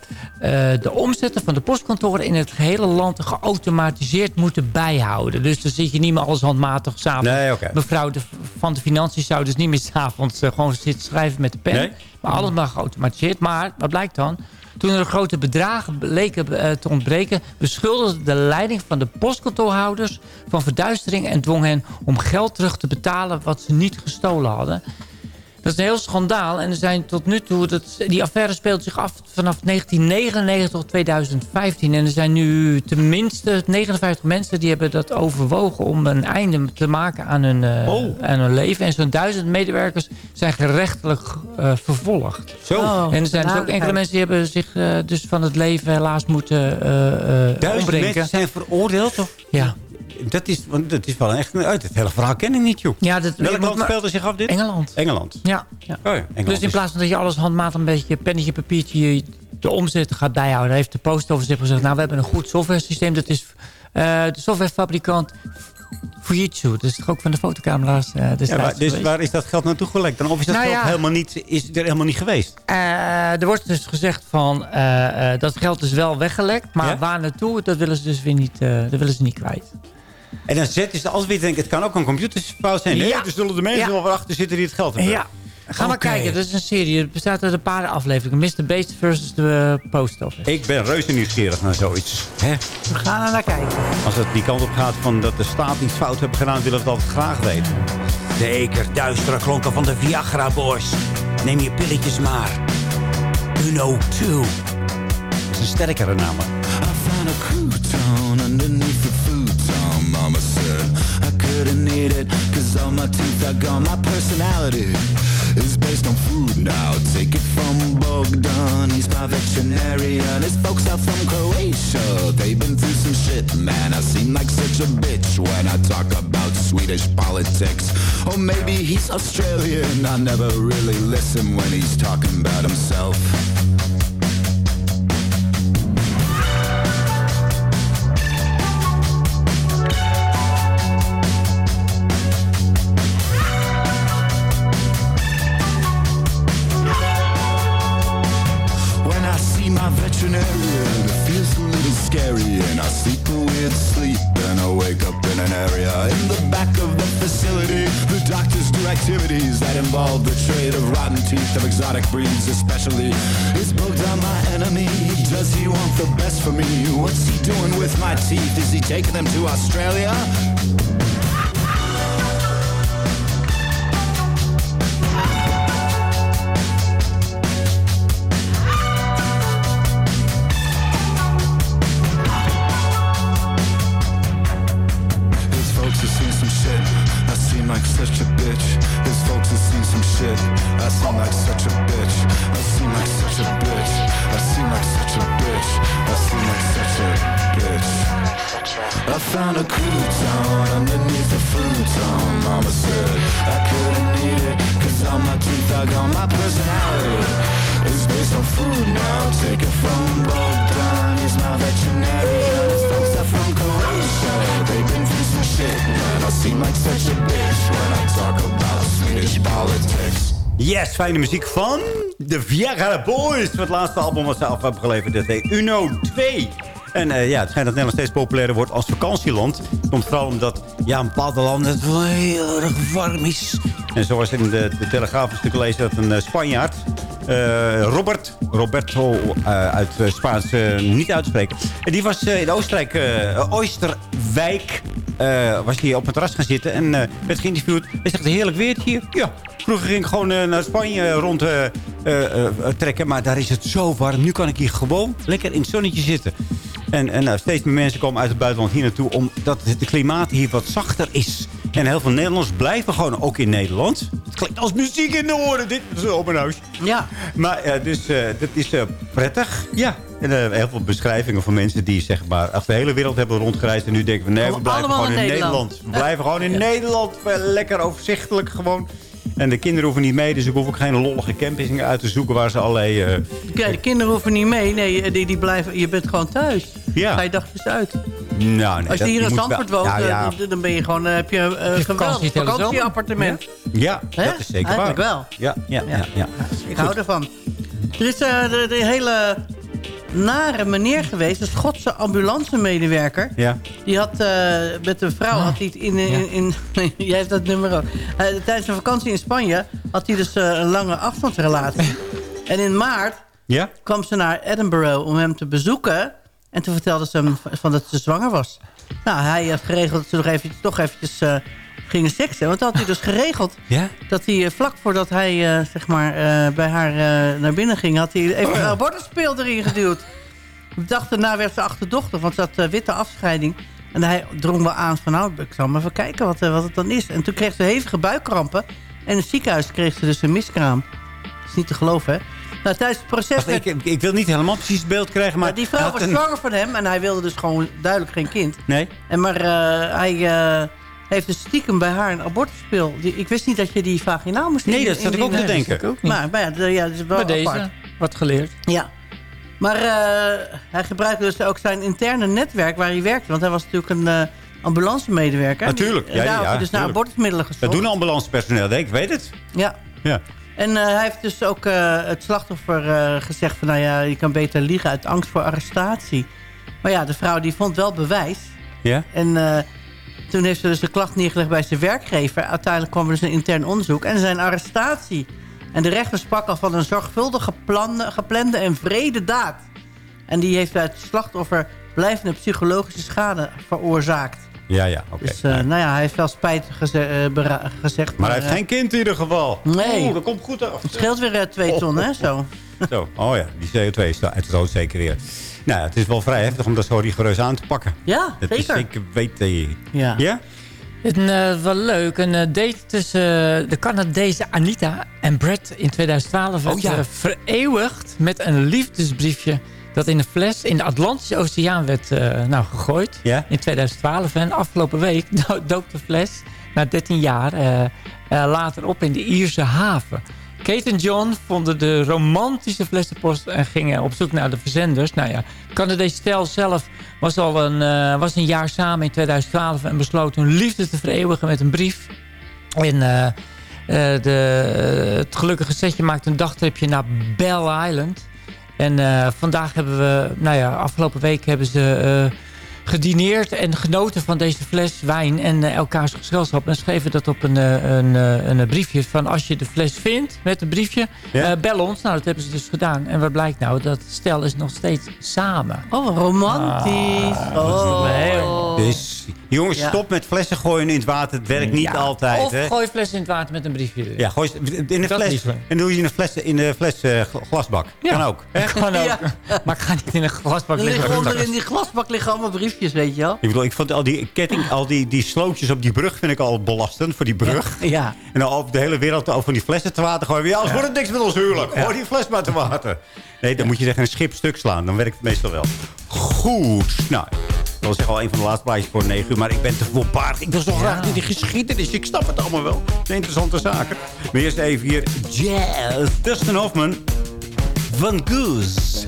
[SPEAKER 10] de omzetten van de postkantoren in het gehele land geautomatiseerd moeten bijhouden. Dus dan zit je niet meer alles handmatig samen.
[SPEAKER 5] Nee, oké.
[SPEAKER 10] Mevrouw de, van de Financiën zou dus niet meer s'avonds uh, gewoon zitten schrijven met de pen.
[SPEAKER 5] Nee?
[SPEAKER 10] Maar alles mag geautomatiseerd. Maar wat blijkt dan? Toen er grote bedragen bleken uh, te ontbreken... beschuldigde de leiding van de postkantoorhouders van verduistering... en dwong hen om geld terug te betalen wat ze niet gestolen hadden. Dat is een heel schandaal. En er zijn tot nu toe... Dat, die affaire speelt zich af vanaf 1999 tot 2015. En er zijn nu tenminste 59 mensen... die hebben dat overwogen om een einde te maken aan hun, uh,
[SPEAKER 5] oh.
[SPEAKER 10] aan hun leven. En zo'n duizend medewerkers zijn gerechtelijk uh, vervolgd.
[SPEAKER 5] Zo.
[SPEAKER 10] Oh, en er zijn dus ook enkele mensen... die hebben zich uh, dus van het leven helaas moeten uh,
[SPEAKER 5] Duizend
[SPEAKER 10] ombrengen.
[SPEAKER 5] mensen zijn veroordeeld? Of?
[SPEAKER 10] Ja.
[SPEAKER 5] Dat is, want dat is wel echt... Uit het hele verhaal ken ik niet, joh.
[SPEAKER 10] Ja, dat,
[SPEAKER 5] Welk land speelde zich af dit?
[SPEAKER 10] Engeland.
[SPEAKER 5] Engeland.
[SPEAKER 10] Ja. ja.
[SPEAKER 5] Oh, ja. Engeland
[SPEAKER 10] dus in plaats van dat je alles handmatig een beetje pennetje, papiertje... de omzet gaat bijhouden... heeft de post over zich gezegd... nou, we hebben een goed software systeem. Dat is uh, de softwarefabrikant Fujitsu. Dat is toch ook van de fotocamera's uh,
[SPEAKER 5] ja, waar, Dus waar is dat geld naartoe gelekt? Dan of is dat
[SPEAKER 10] nou,
[SPEAKER 5] geld
[SPEAKER 10] ja.
[SPEAKER 5] helemaal niet, is er helemaal niet geweest?
[SPEAKER 10] Uh, er wordt dus gezegd van... Uh, dat geld is wel weggelekt. Maar ja? waar naartoe, dat willen ze dus weer niet, dat willen ze niet kwijt.
[SPEAKER 5] En dan zet is als weer denken, het kan ook een computerfout zijn. Nee, ja. er zullen de mensen wel achter zitten die het geld hebben.
[SPEAKER 10] Ja. Ga maar okay. kijken, dat is een serie. Het bestaat uit een paar afleveringen. Mr. Bates versus de Post Office.
[SPEAKER 5] Ik ben reuze nieuwsgierig naar zoiets. Hè?
[SPEAKER 12] We gaan er naar kijken.
[SPEAKER 5] Als het die kant op gaat van dat de staat iets fout heeft gedaan... willen we het altijd graag weten. Zeker, duistere klonken van de Viagra Boys. neem je pilletjes maar. Uno 2. Dat is een sterkere naam.
[SPEAKER 21] I found a underneath the personality is based on food now. Take it from Bogdan, he's my veterinarian. His folks are from Croatia. They've been through some shit, man. I seem like such a bitch when I talk about Swedish politics. Or maybe he's Australian. I never really listen when he's talking about himself. That involve the trade of rotten teeth of exotic breeds, especially. Is Bogdan my enemy? Does he want the best for me? What's he doing with my teeth? Is he taking them to Australia?
[SPEAKER 5] Fijne muziek van de Viagra Boys. Het laatste album wat ze af hebben geleverd. Dat heet Uno 2. En eh, ja, het schijnt dat Nederland steeds populairder wordt als vakantieland. Komt vooral omdat ja, in bepaalde landen het heel erg warm is. En zoals in de, de Telegraaf een stuk lezen dat een eh, Spanjaard... eh, Robert, Roberto eh, uit eh, Spaans niet uitspreken. En die was in Oostenrijk, Oosterwijk, was hij op het terras gaan zitten en werd geïnterviewd. Hij zegt, heerlijk weer hier. Ja, vroeger ging ik gewoon naar Spanje rond trekken, maar daar is het zo warm. Nu kan ik hier gewoon lekker in het zonnetje zitten. En, en nou, steeds meer mensen komen uit het buitenland hier naartoe... omdat het klimaat hier wat zachter is. En heel veel Nederlanders blijven gewoon ook in Nederland. Het klinkt als muziek in de oren, dit zomerhuis.
[SPEAKER 12] Ja.
[SPEAKER 5] Maar eh, dus eh, dat is eh, prettig. Ja. En heel veel beschrijvingen van mensen die zeg maar... echt de hele wereld hebben rondgereisd. En nu denken we, nee, we blijven
[SPEAKER 12] allemaal
[SPEAKER 5] gewoon in Nederland.
[SPEAKER 12] Nederland.
[SPEAKER 5] We blijven gewoon in Nederland. Lekker overzichtelijk gewoon. En de kinderen hoeven niet mee. Dus ik hoef ook geen lollige campings uit te zoeken... waar ze allerlei... eh,
[SPEAKER 12] Kijk, de kinderen hoeven niet mee. Nee, die, die blijven, je bent gewoon thuis.
[SPEAKER 5] Ja.
[SPEAKER 12] Ga je dagjes uit.
[SPEAKER 5] nou, nee,
[SPEAKER 12] Als je
[SPEAKER 5] dat-
[SPEAKER 12] hier in Zandvoort woont,
[SPEAKER 5] Nou, ja.
[SPEAKER 12] eh, dan ben je gewoon, eh, heb je een geweldig vakantieappartement.
[SPEAKER 5] Ja, dat is zeker
[SPEAKER 12] Eigenlijk
[SPEAKER 5] waar.
[SPEAKER 12] wel.
[SPEAKER 5] Ja, ja, ja. ja,
[SPEAKER 12] Ik hou ervan. Er is eh, de, de hele nare meneer geweest, een Schotse ambulancemedewerker.
[SPEAKER 5] Ja.
[SPEAKER 12] Die had eh, met een vrouw, had hij in, in, in, jij hebt dat nummer ook. Eh, tijdens een vakantie in Spanje had hij dus eh, een lange afstandsrelatie. en in maart
[SPEAKER 5] Ja?
[SPEAKER 12] kwam ze naar Edinburgh om hem te bezoeken. En toen vertelde ze hem van dat ze zwanger was. Nou, hij had geregeld dat ze nog eventjes, toch eventjes gingen seksen. Want dat had hij dus geregeld.
[SPEAKER 5] Ja?
[SPEAKER 12] Dat hij eh, vlak voordat hij eh, zeg maar, eh, bij haar naar binnen ging... had hij even een abortuspeel erin geduwd. De dag daarna werd ze achterdochtig, want ze had witte afscheiding. En hij drong wel aan van, nou, ik zal maar even kijken wat, wat het dan is. En toen kreeg ze hevige buikkrampen. En in het ziekenhuis kreeg ze dus een miskraam. Dat is niet te geloven, hè? Nou, tijdens het proces...
[SPEAKER 5] Ik, ik wil niet helemaal precies het beeld krijgen, maar...
[SPEAKER 12] die vrouw was
[SPEAKER 5] een-
[SPEAKER 12] zwanger van hem en hij wilde dus gewoon duidelijk geen kind.
[SPEAKER 5] Nee?
[SPEAKER 12] En maar hij heeft dus stiekem bij haar een abortuspil. Die, ik wist niet dat je die vaginaal moest
[SPEAKER 5] Nee, dat zat ik ook te denken.
[SPEAKER 12] Maar, maar ja, ja, dat is wel
[SPEAKER 10] Bij
[SPEAKER 12] apart.
[SPEAKER 10] deze, wat geleerd.
[SPEAKER 12] Ja. Maar eh, hij gebruikte dus ook zijn interne netwerk waar hij werkte. Want hij was natuurlijk een eh ambulancemedewerker.
[SPEAKER 5] Natuurlijk.
[SPEAKER 12] En
[SPEAKER 5] Ja,
[SPEAKER 12] dus naar abortusmiddelen gezocht.
[SPEAKER 5] Dat doen ambulancepersoneel, denk ik. weet het.
[SPEAKER 12] Ja.
[SPEAKER 5] Ja.
[SPEAKER 12] En eh, hij heeft dus ook eh, het slachtoffer eh, gezegd van... nou ja, je kan beter liegen uit angst voor arrestatie. Maar ja, de vrouw die vond wel bewijs.
[SPEAKER 5] Ja?
[SPEAKER 12] En eh, toen heeft ze dus de klacht neergelegd bij zijn werkgever. Uiteindelijk kwam er dus een intern onderzoek en zijn arrestatie. En de rechter sprak al van een zorgvuldig geplande, geplande en vrede daad. En die heeft bij het slachtoffer blijvende psychologische schade veroorzaakt.
[SPEAKER 15] Ja, ja, oké.
[SPEAKER 12] Dus, eh, nou ja, hij heeft wel spijt geze eh, gezegd.
[SPEAKER 15] Maar hij heeft geen kind in ieder geval.
[SPEAKER 12] Nee.
[SPEAKER 15] Oeh, dat komt goed af.
[SPEAKER 12] Het scheelt weer eh, twee ton, hè, zo.
[SPEAKER 15] Zo, oh ja, die CO2 is uitstoot zeker weer. Nou ja, het is wel vrij heftig om dat zo rigoureus aan te pakken.
[SPEAKER 12] Ja,
[SPEAKER 15] Dat
[SPEAKER 12] zeker.
[SPEAKER 15] zeker weten.
[SPEAKER 12] Ja.
[SPEAKER 15] Ja?
[SPEAKER 10] Een, eh, wel leuk, een eh, date tussen eh, de Canadese Anita en Brett in 2012 werd
[SPEAKER 15] Oh ja.
[SPEAKER 10] vereeuwigd met een liefdesbriefje dat in een fles in de Atlantische Oceaan werd eh, nou, gegooid
[SPEAKER 15] Ja?
[SPEAKER 10] in 2012. En afgelopen week do- dook de fles na 13 jaar later op in de Ierse haven. Kate en John vonden de romantische flessenpost en gingen op zoek naar de verzenders. Nou ja, Canadese stel zelf was al een, eh, was een jaar samen in 2012 en besloot hun liefde te vereeuwigen met een brief. En eh, eh, de, het gelukkige setje maakt een dagtripje naar Bell Island. En vandaag hebben we, nou ja, afgelopen week hebben ze gedineerd en genoten van deze fles wijn en eh, elkaars gezelschap. En schreven dat op een, eh, een, eh, een briefje van als je de fles vindt met een briefje,
[SPEAKER 15] Ja.
[SPEAKER 10] eh, bel ons. Nou, dat hebben ze dus gedaan. En wat blijkt nou? Dat stel is nog steeds samen.
[SPEAKER 12] Oh, romantisch.
[SPEAKER 10] Ah,
[SPEAKER 15] Dus, jongens,
[SPEAKER 12] Ja.
[SPEAKER 15] stop met flessen gooien in het water. Het werkt niet altijd.
[SPEAKER 10] Of
[SPEAKER 15] hè?
[SPEAKER 10] gooi fles in het water met een briefje.
[SPEAKER 15] Ja, gooi in de fles. En doe je in de fles, in de fles eh, gl- glasbak.
[SPEAKER 10] Ja.
[SPEAKER 15] Kan ook. Hè?
[SPEAKER 10] Kan ook. Maar ik ga niet in een glasbak
[SPEAKER 12] liggen
[SPEAKER 10] liggen.
[SPEAKER 12] onder in die glasbak liggen allemaal briefjes, weet je wel.
[SPEAKER 15] Ik bedoel, ik vond al die ketting, al die, die slootjes op die brug vind ik al belastend voor die brug.
[SPEAKER 12] Ja.
[SPEAKER 15] En dan over de hele wereld over van die flessen te water gooien. Ja, als wordt het niks met ons huwelijk. Gooi die fles maar te water. Nee, dan moet je tegen een schip stuk slaan. Dan werkt het meestal wel. Goed. Nou, dat was echt al een van de laatste plaatjes voor 9 uur. Maar ik ben te voorbaard. Ik wil zo graag in die geschiedenis. Ik snap het allemaal wel. Interessante zaken. Maar eerst even hier jazz. Dustin Hoffman. Van Goose.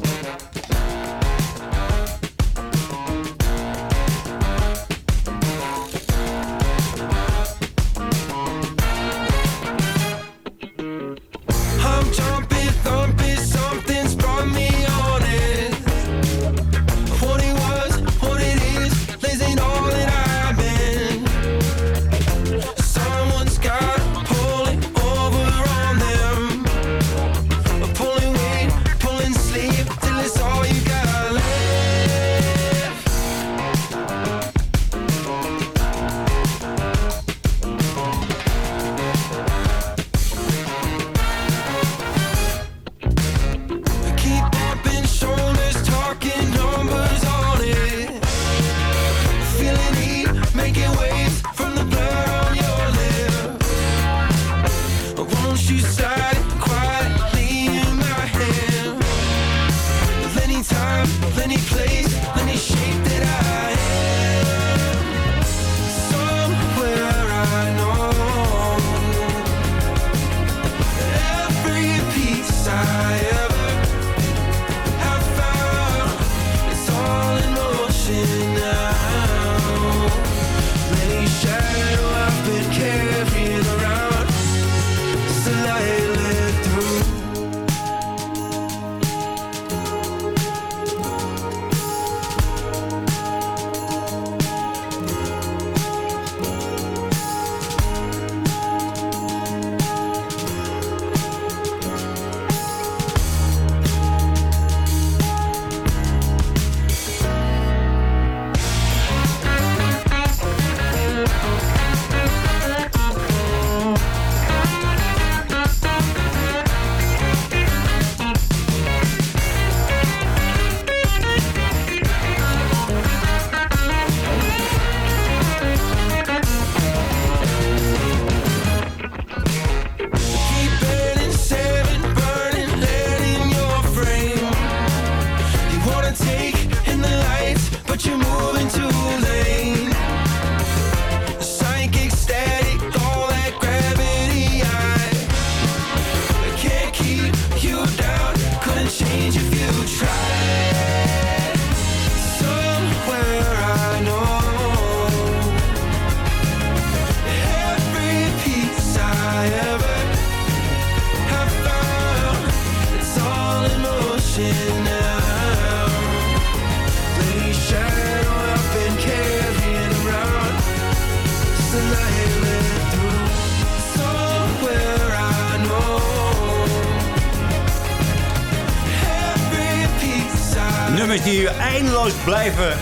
[SPEAKER 15] Nummers die eindeloos blijven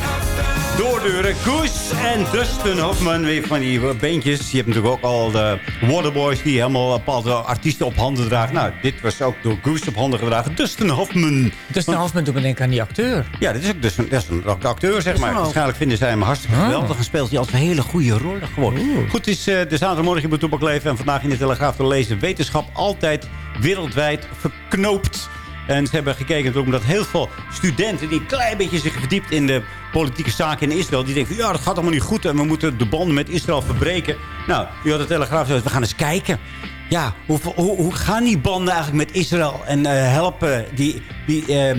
[SPEAKER 5] doorduren. Goose en Dustin Hoffman, weer van die beentjes. Je hebt natuurlijk ook al de Waterboys die helemaal bepaalde artiesten op handen dragen. Nou, dit was ook door Goose op handen gedragen. Dustin Hoffman.
[SPEAKER 10] Dustin Hoffman doet me denken aan die acteur.
[SPEAKER 5] Ja, dit is ook dus een, dat is een acteur, zeg maar. Waarschijnlijk vinden zij hem hartstikke geweldig. En speelt hij altijd hele goede rollen gewoon. Goed, het is uh, de zaterdagmorgen in Toepak Leven. En vandaag in de Telegraaf te lezen. Wetenschap altijd wereldwijd verknoopt. En ze hebben gekeken omdat heel veel studenten... die een klein beetje zich verdiept in de politieke zaken in Israël... die denken, ja, dat gaat allemaal niet goed... en we moeten de banden met Israël verbreken. Nou, u had de Telegraaf gezegd, we gaan eens kijken... Ja, hoe, hoe, hoe gaan die banden eigenlijk met Israël? En uh, helpen die, die, uh,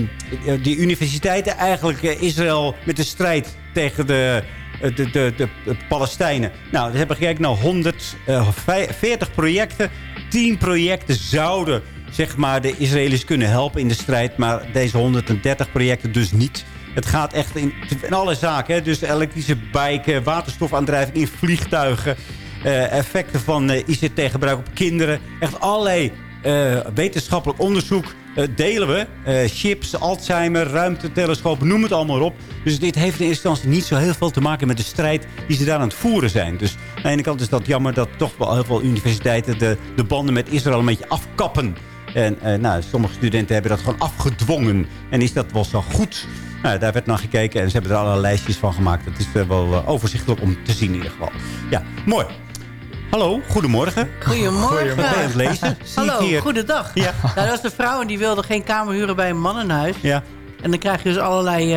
[SPEAKER 5] die universiteiten eigenlijk uh, Israël met de strijd tegen de, de, de, de, Palestijnen? Nou, we hebben gekeken naar 140 projecten. 10 projecten zouden zeg maar, de Israëli's kunnen helpen in de strijd. Maar deze 130 projecten dus niet. Het gaat echt in, in alle zaken. Hè? Dus elektrische bijen, waterstofaandrijving in vliegtuigen. Uh, effecten van uh, ICT-gebruik op kinderen. Echt allerlei uh, wetenschappelijk onderzoek delen we. chips, Alzheimer, ruimtetelescopen, noem het allemaal op. Dus dit heeft in eerste instantie niet zo heel veel te maken met de strijd die ze daar aan het voeren zijn. Dus aan de ene kant is dat jammer dat toch wel heel veel universiteiten de, de banden met Israël een beetje afkappen. En uh, nou, sommige studenten hebben dat gewoon afgedwongen. En is dat wel zo goed? Nou, daar werd naar gekeken en ze hebben er allerlei lijstjes van gemaakt. Het is uh, wel uh, overzichtelijk om te zien in ieder geval. Ja, mooi. Hallo, goedemorgen.
[SPEAKER 12] Goedemorgen.
[SPEAKER 5] Aan het lezen?
[SPEAKER 12] Hallo,
[SPEAKER 5] hier...
[SPEAKER 12] goedendag.
[SPEAKER 5] Ja.
[SPEAKER 12] Nou, dat was de vrouw en die wilde geen kamer huren bij een mannenhuis.
[SPEAKER 5] Ja.
[SPEAKER 12] En dan krijg je dus allerlei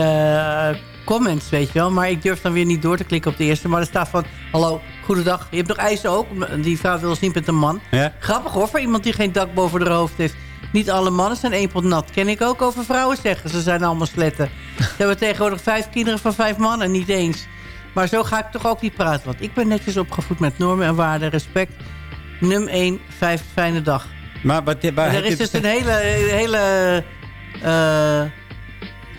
[SPEAKER 12] comments, weet je wel. Maar ik durf dan weer niet door te klikken op de eerste. Maar er staat van, hallo, goedendag. Je hebt nog eisen ook. Die vrouw wil zien met een man.
[SPEAKER 5] Ja.
[SPEAKER 12] Grappig hoor, voor iemand die geen dak boven haar hoofd heeft. Niet alle mannen zijn één pot nat. Ken ik ook over vrouwen zeggen. Ze zijn allemaal sletten. Ze hebben tegenwoordig vijf kinderen van vijf mannen. Niet eens. Maar zo ga ik toch ook niet praten. Want ik ben netjes opgevoed met normen en waarden. Respect. Num 1. Vijf fijne dag.
[SPEAKER 5] Maar, maar, maar
[SPEAKER 12] er is dus een hele, hele uh,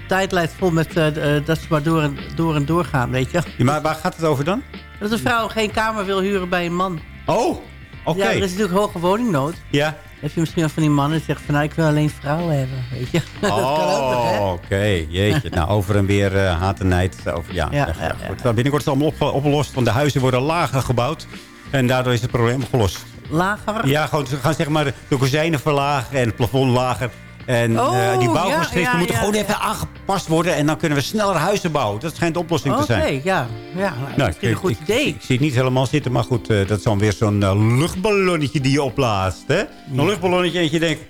[SPEAKER 12] tijdlijn vol met uh, dat ze maar door en, door en door gaan, weet je.
[SPEAKER 5] Ja, maar waar gaat het over dan?
[SPEAKER 12] Dat een vrouw geen kamer wil huren bij een man.
[SPEAKER 5] Oh, oké. Okay.
[SPEAKER 12] Ja, er is natuurlijk hoge woningnood.
[SPEAKER 5] Ja.
[SPEAKER 12] Heb je misschien wel van die mannen die zeggen van nou, ik wil alleen vrouwen hebben, weet je. dat
[SPEAKER 5] oh, oké. Okay. Jeetje. nou, over en weer uh, haat en nijd. Over, ja,
[SPEAKER 12] ja,
[SPEAKER 5] echt,
[SPEAKER 12] ja,
[SPEAKER 5] goed. Ja. Binnenkort is het allemaal op, opgelost, want de huizen worden lager gebouwd. En daardoor is het probleem opgelost.
[SPEAKER 12] Lager?
[SPEAKER 5] Ja, gewoon, ze gaan zeg maar de kozijnen verlagen en het plafond lager. En
[SPEAKER 12] oh,
[SPEAKER 5] uh, die bouwvoorschriften
[SPEAKER 12] ja, ja,
[SPEAKER 5] moeten
[SPEAKER 12] ja,
[SPEAKER 5] gewoon even aangepast worden. En dan kunnen we sneller huizen bouwen. Dat schijnt de oplossing
[SPEAKER 12] Oké,
[SPEAKER 5] te zijn.
[SPEAKER 12] ja. ja nou,
[SPEAKER 5] nou,
[SPEAKER 12] dat is een goed
[SPEAKER 5] ik,
[SPEAKER 12] idee.
[SPEAKER 5] Ik, ik, zie het niet helemaal zitten, maar goed. Uh, dat is dan weer zo'n uh, luchtballonnetje die je opblaast. Hè? Een luchtballonnetje en je denkt...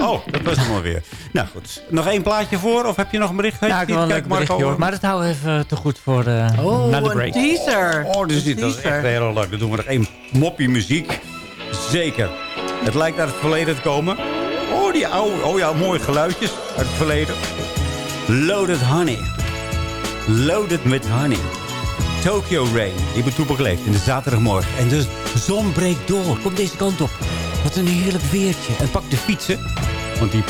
[SPEAKER 5] Oh, dat was hem alweer. Nou goed. Nog één plaatje voor? Of heb je nog een bericht?
[SPEAKER 10] Ja, ik wil een leuk berichtje hoor. Maar dat houden we even te goed voor uh,
[SPEAKER 12] oh,
[SPEAKER 10] na de break.
[SPEAKER 12] een teaser.
[SPEAKER 5] Oh, dus dit, dat is
[SPEAKER 12] teaser.
[SPEAKER 5] echt heel leuk. Dan doen we nog één moppie muziek. Zeker. Het lijkt uit het verleden te komen. Oh, ja, mooie geluidjes uit het verleden. Loaded Honey. Loaded met honey. Tokyo Rain. Bij Toepak leeft in de zaterdagmorgen. En de zon breekt door. Kom deze kant op. Wat een heerlijk weertje. En pak de fietsen. Want die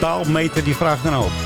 [SPEAKER 5] taalmeter die vraagt dan ook.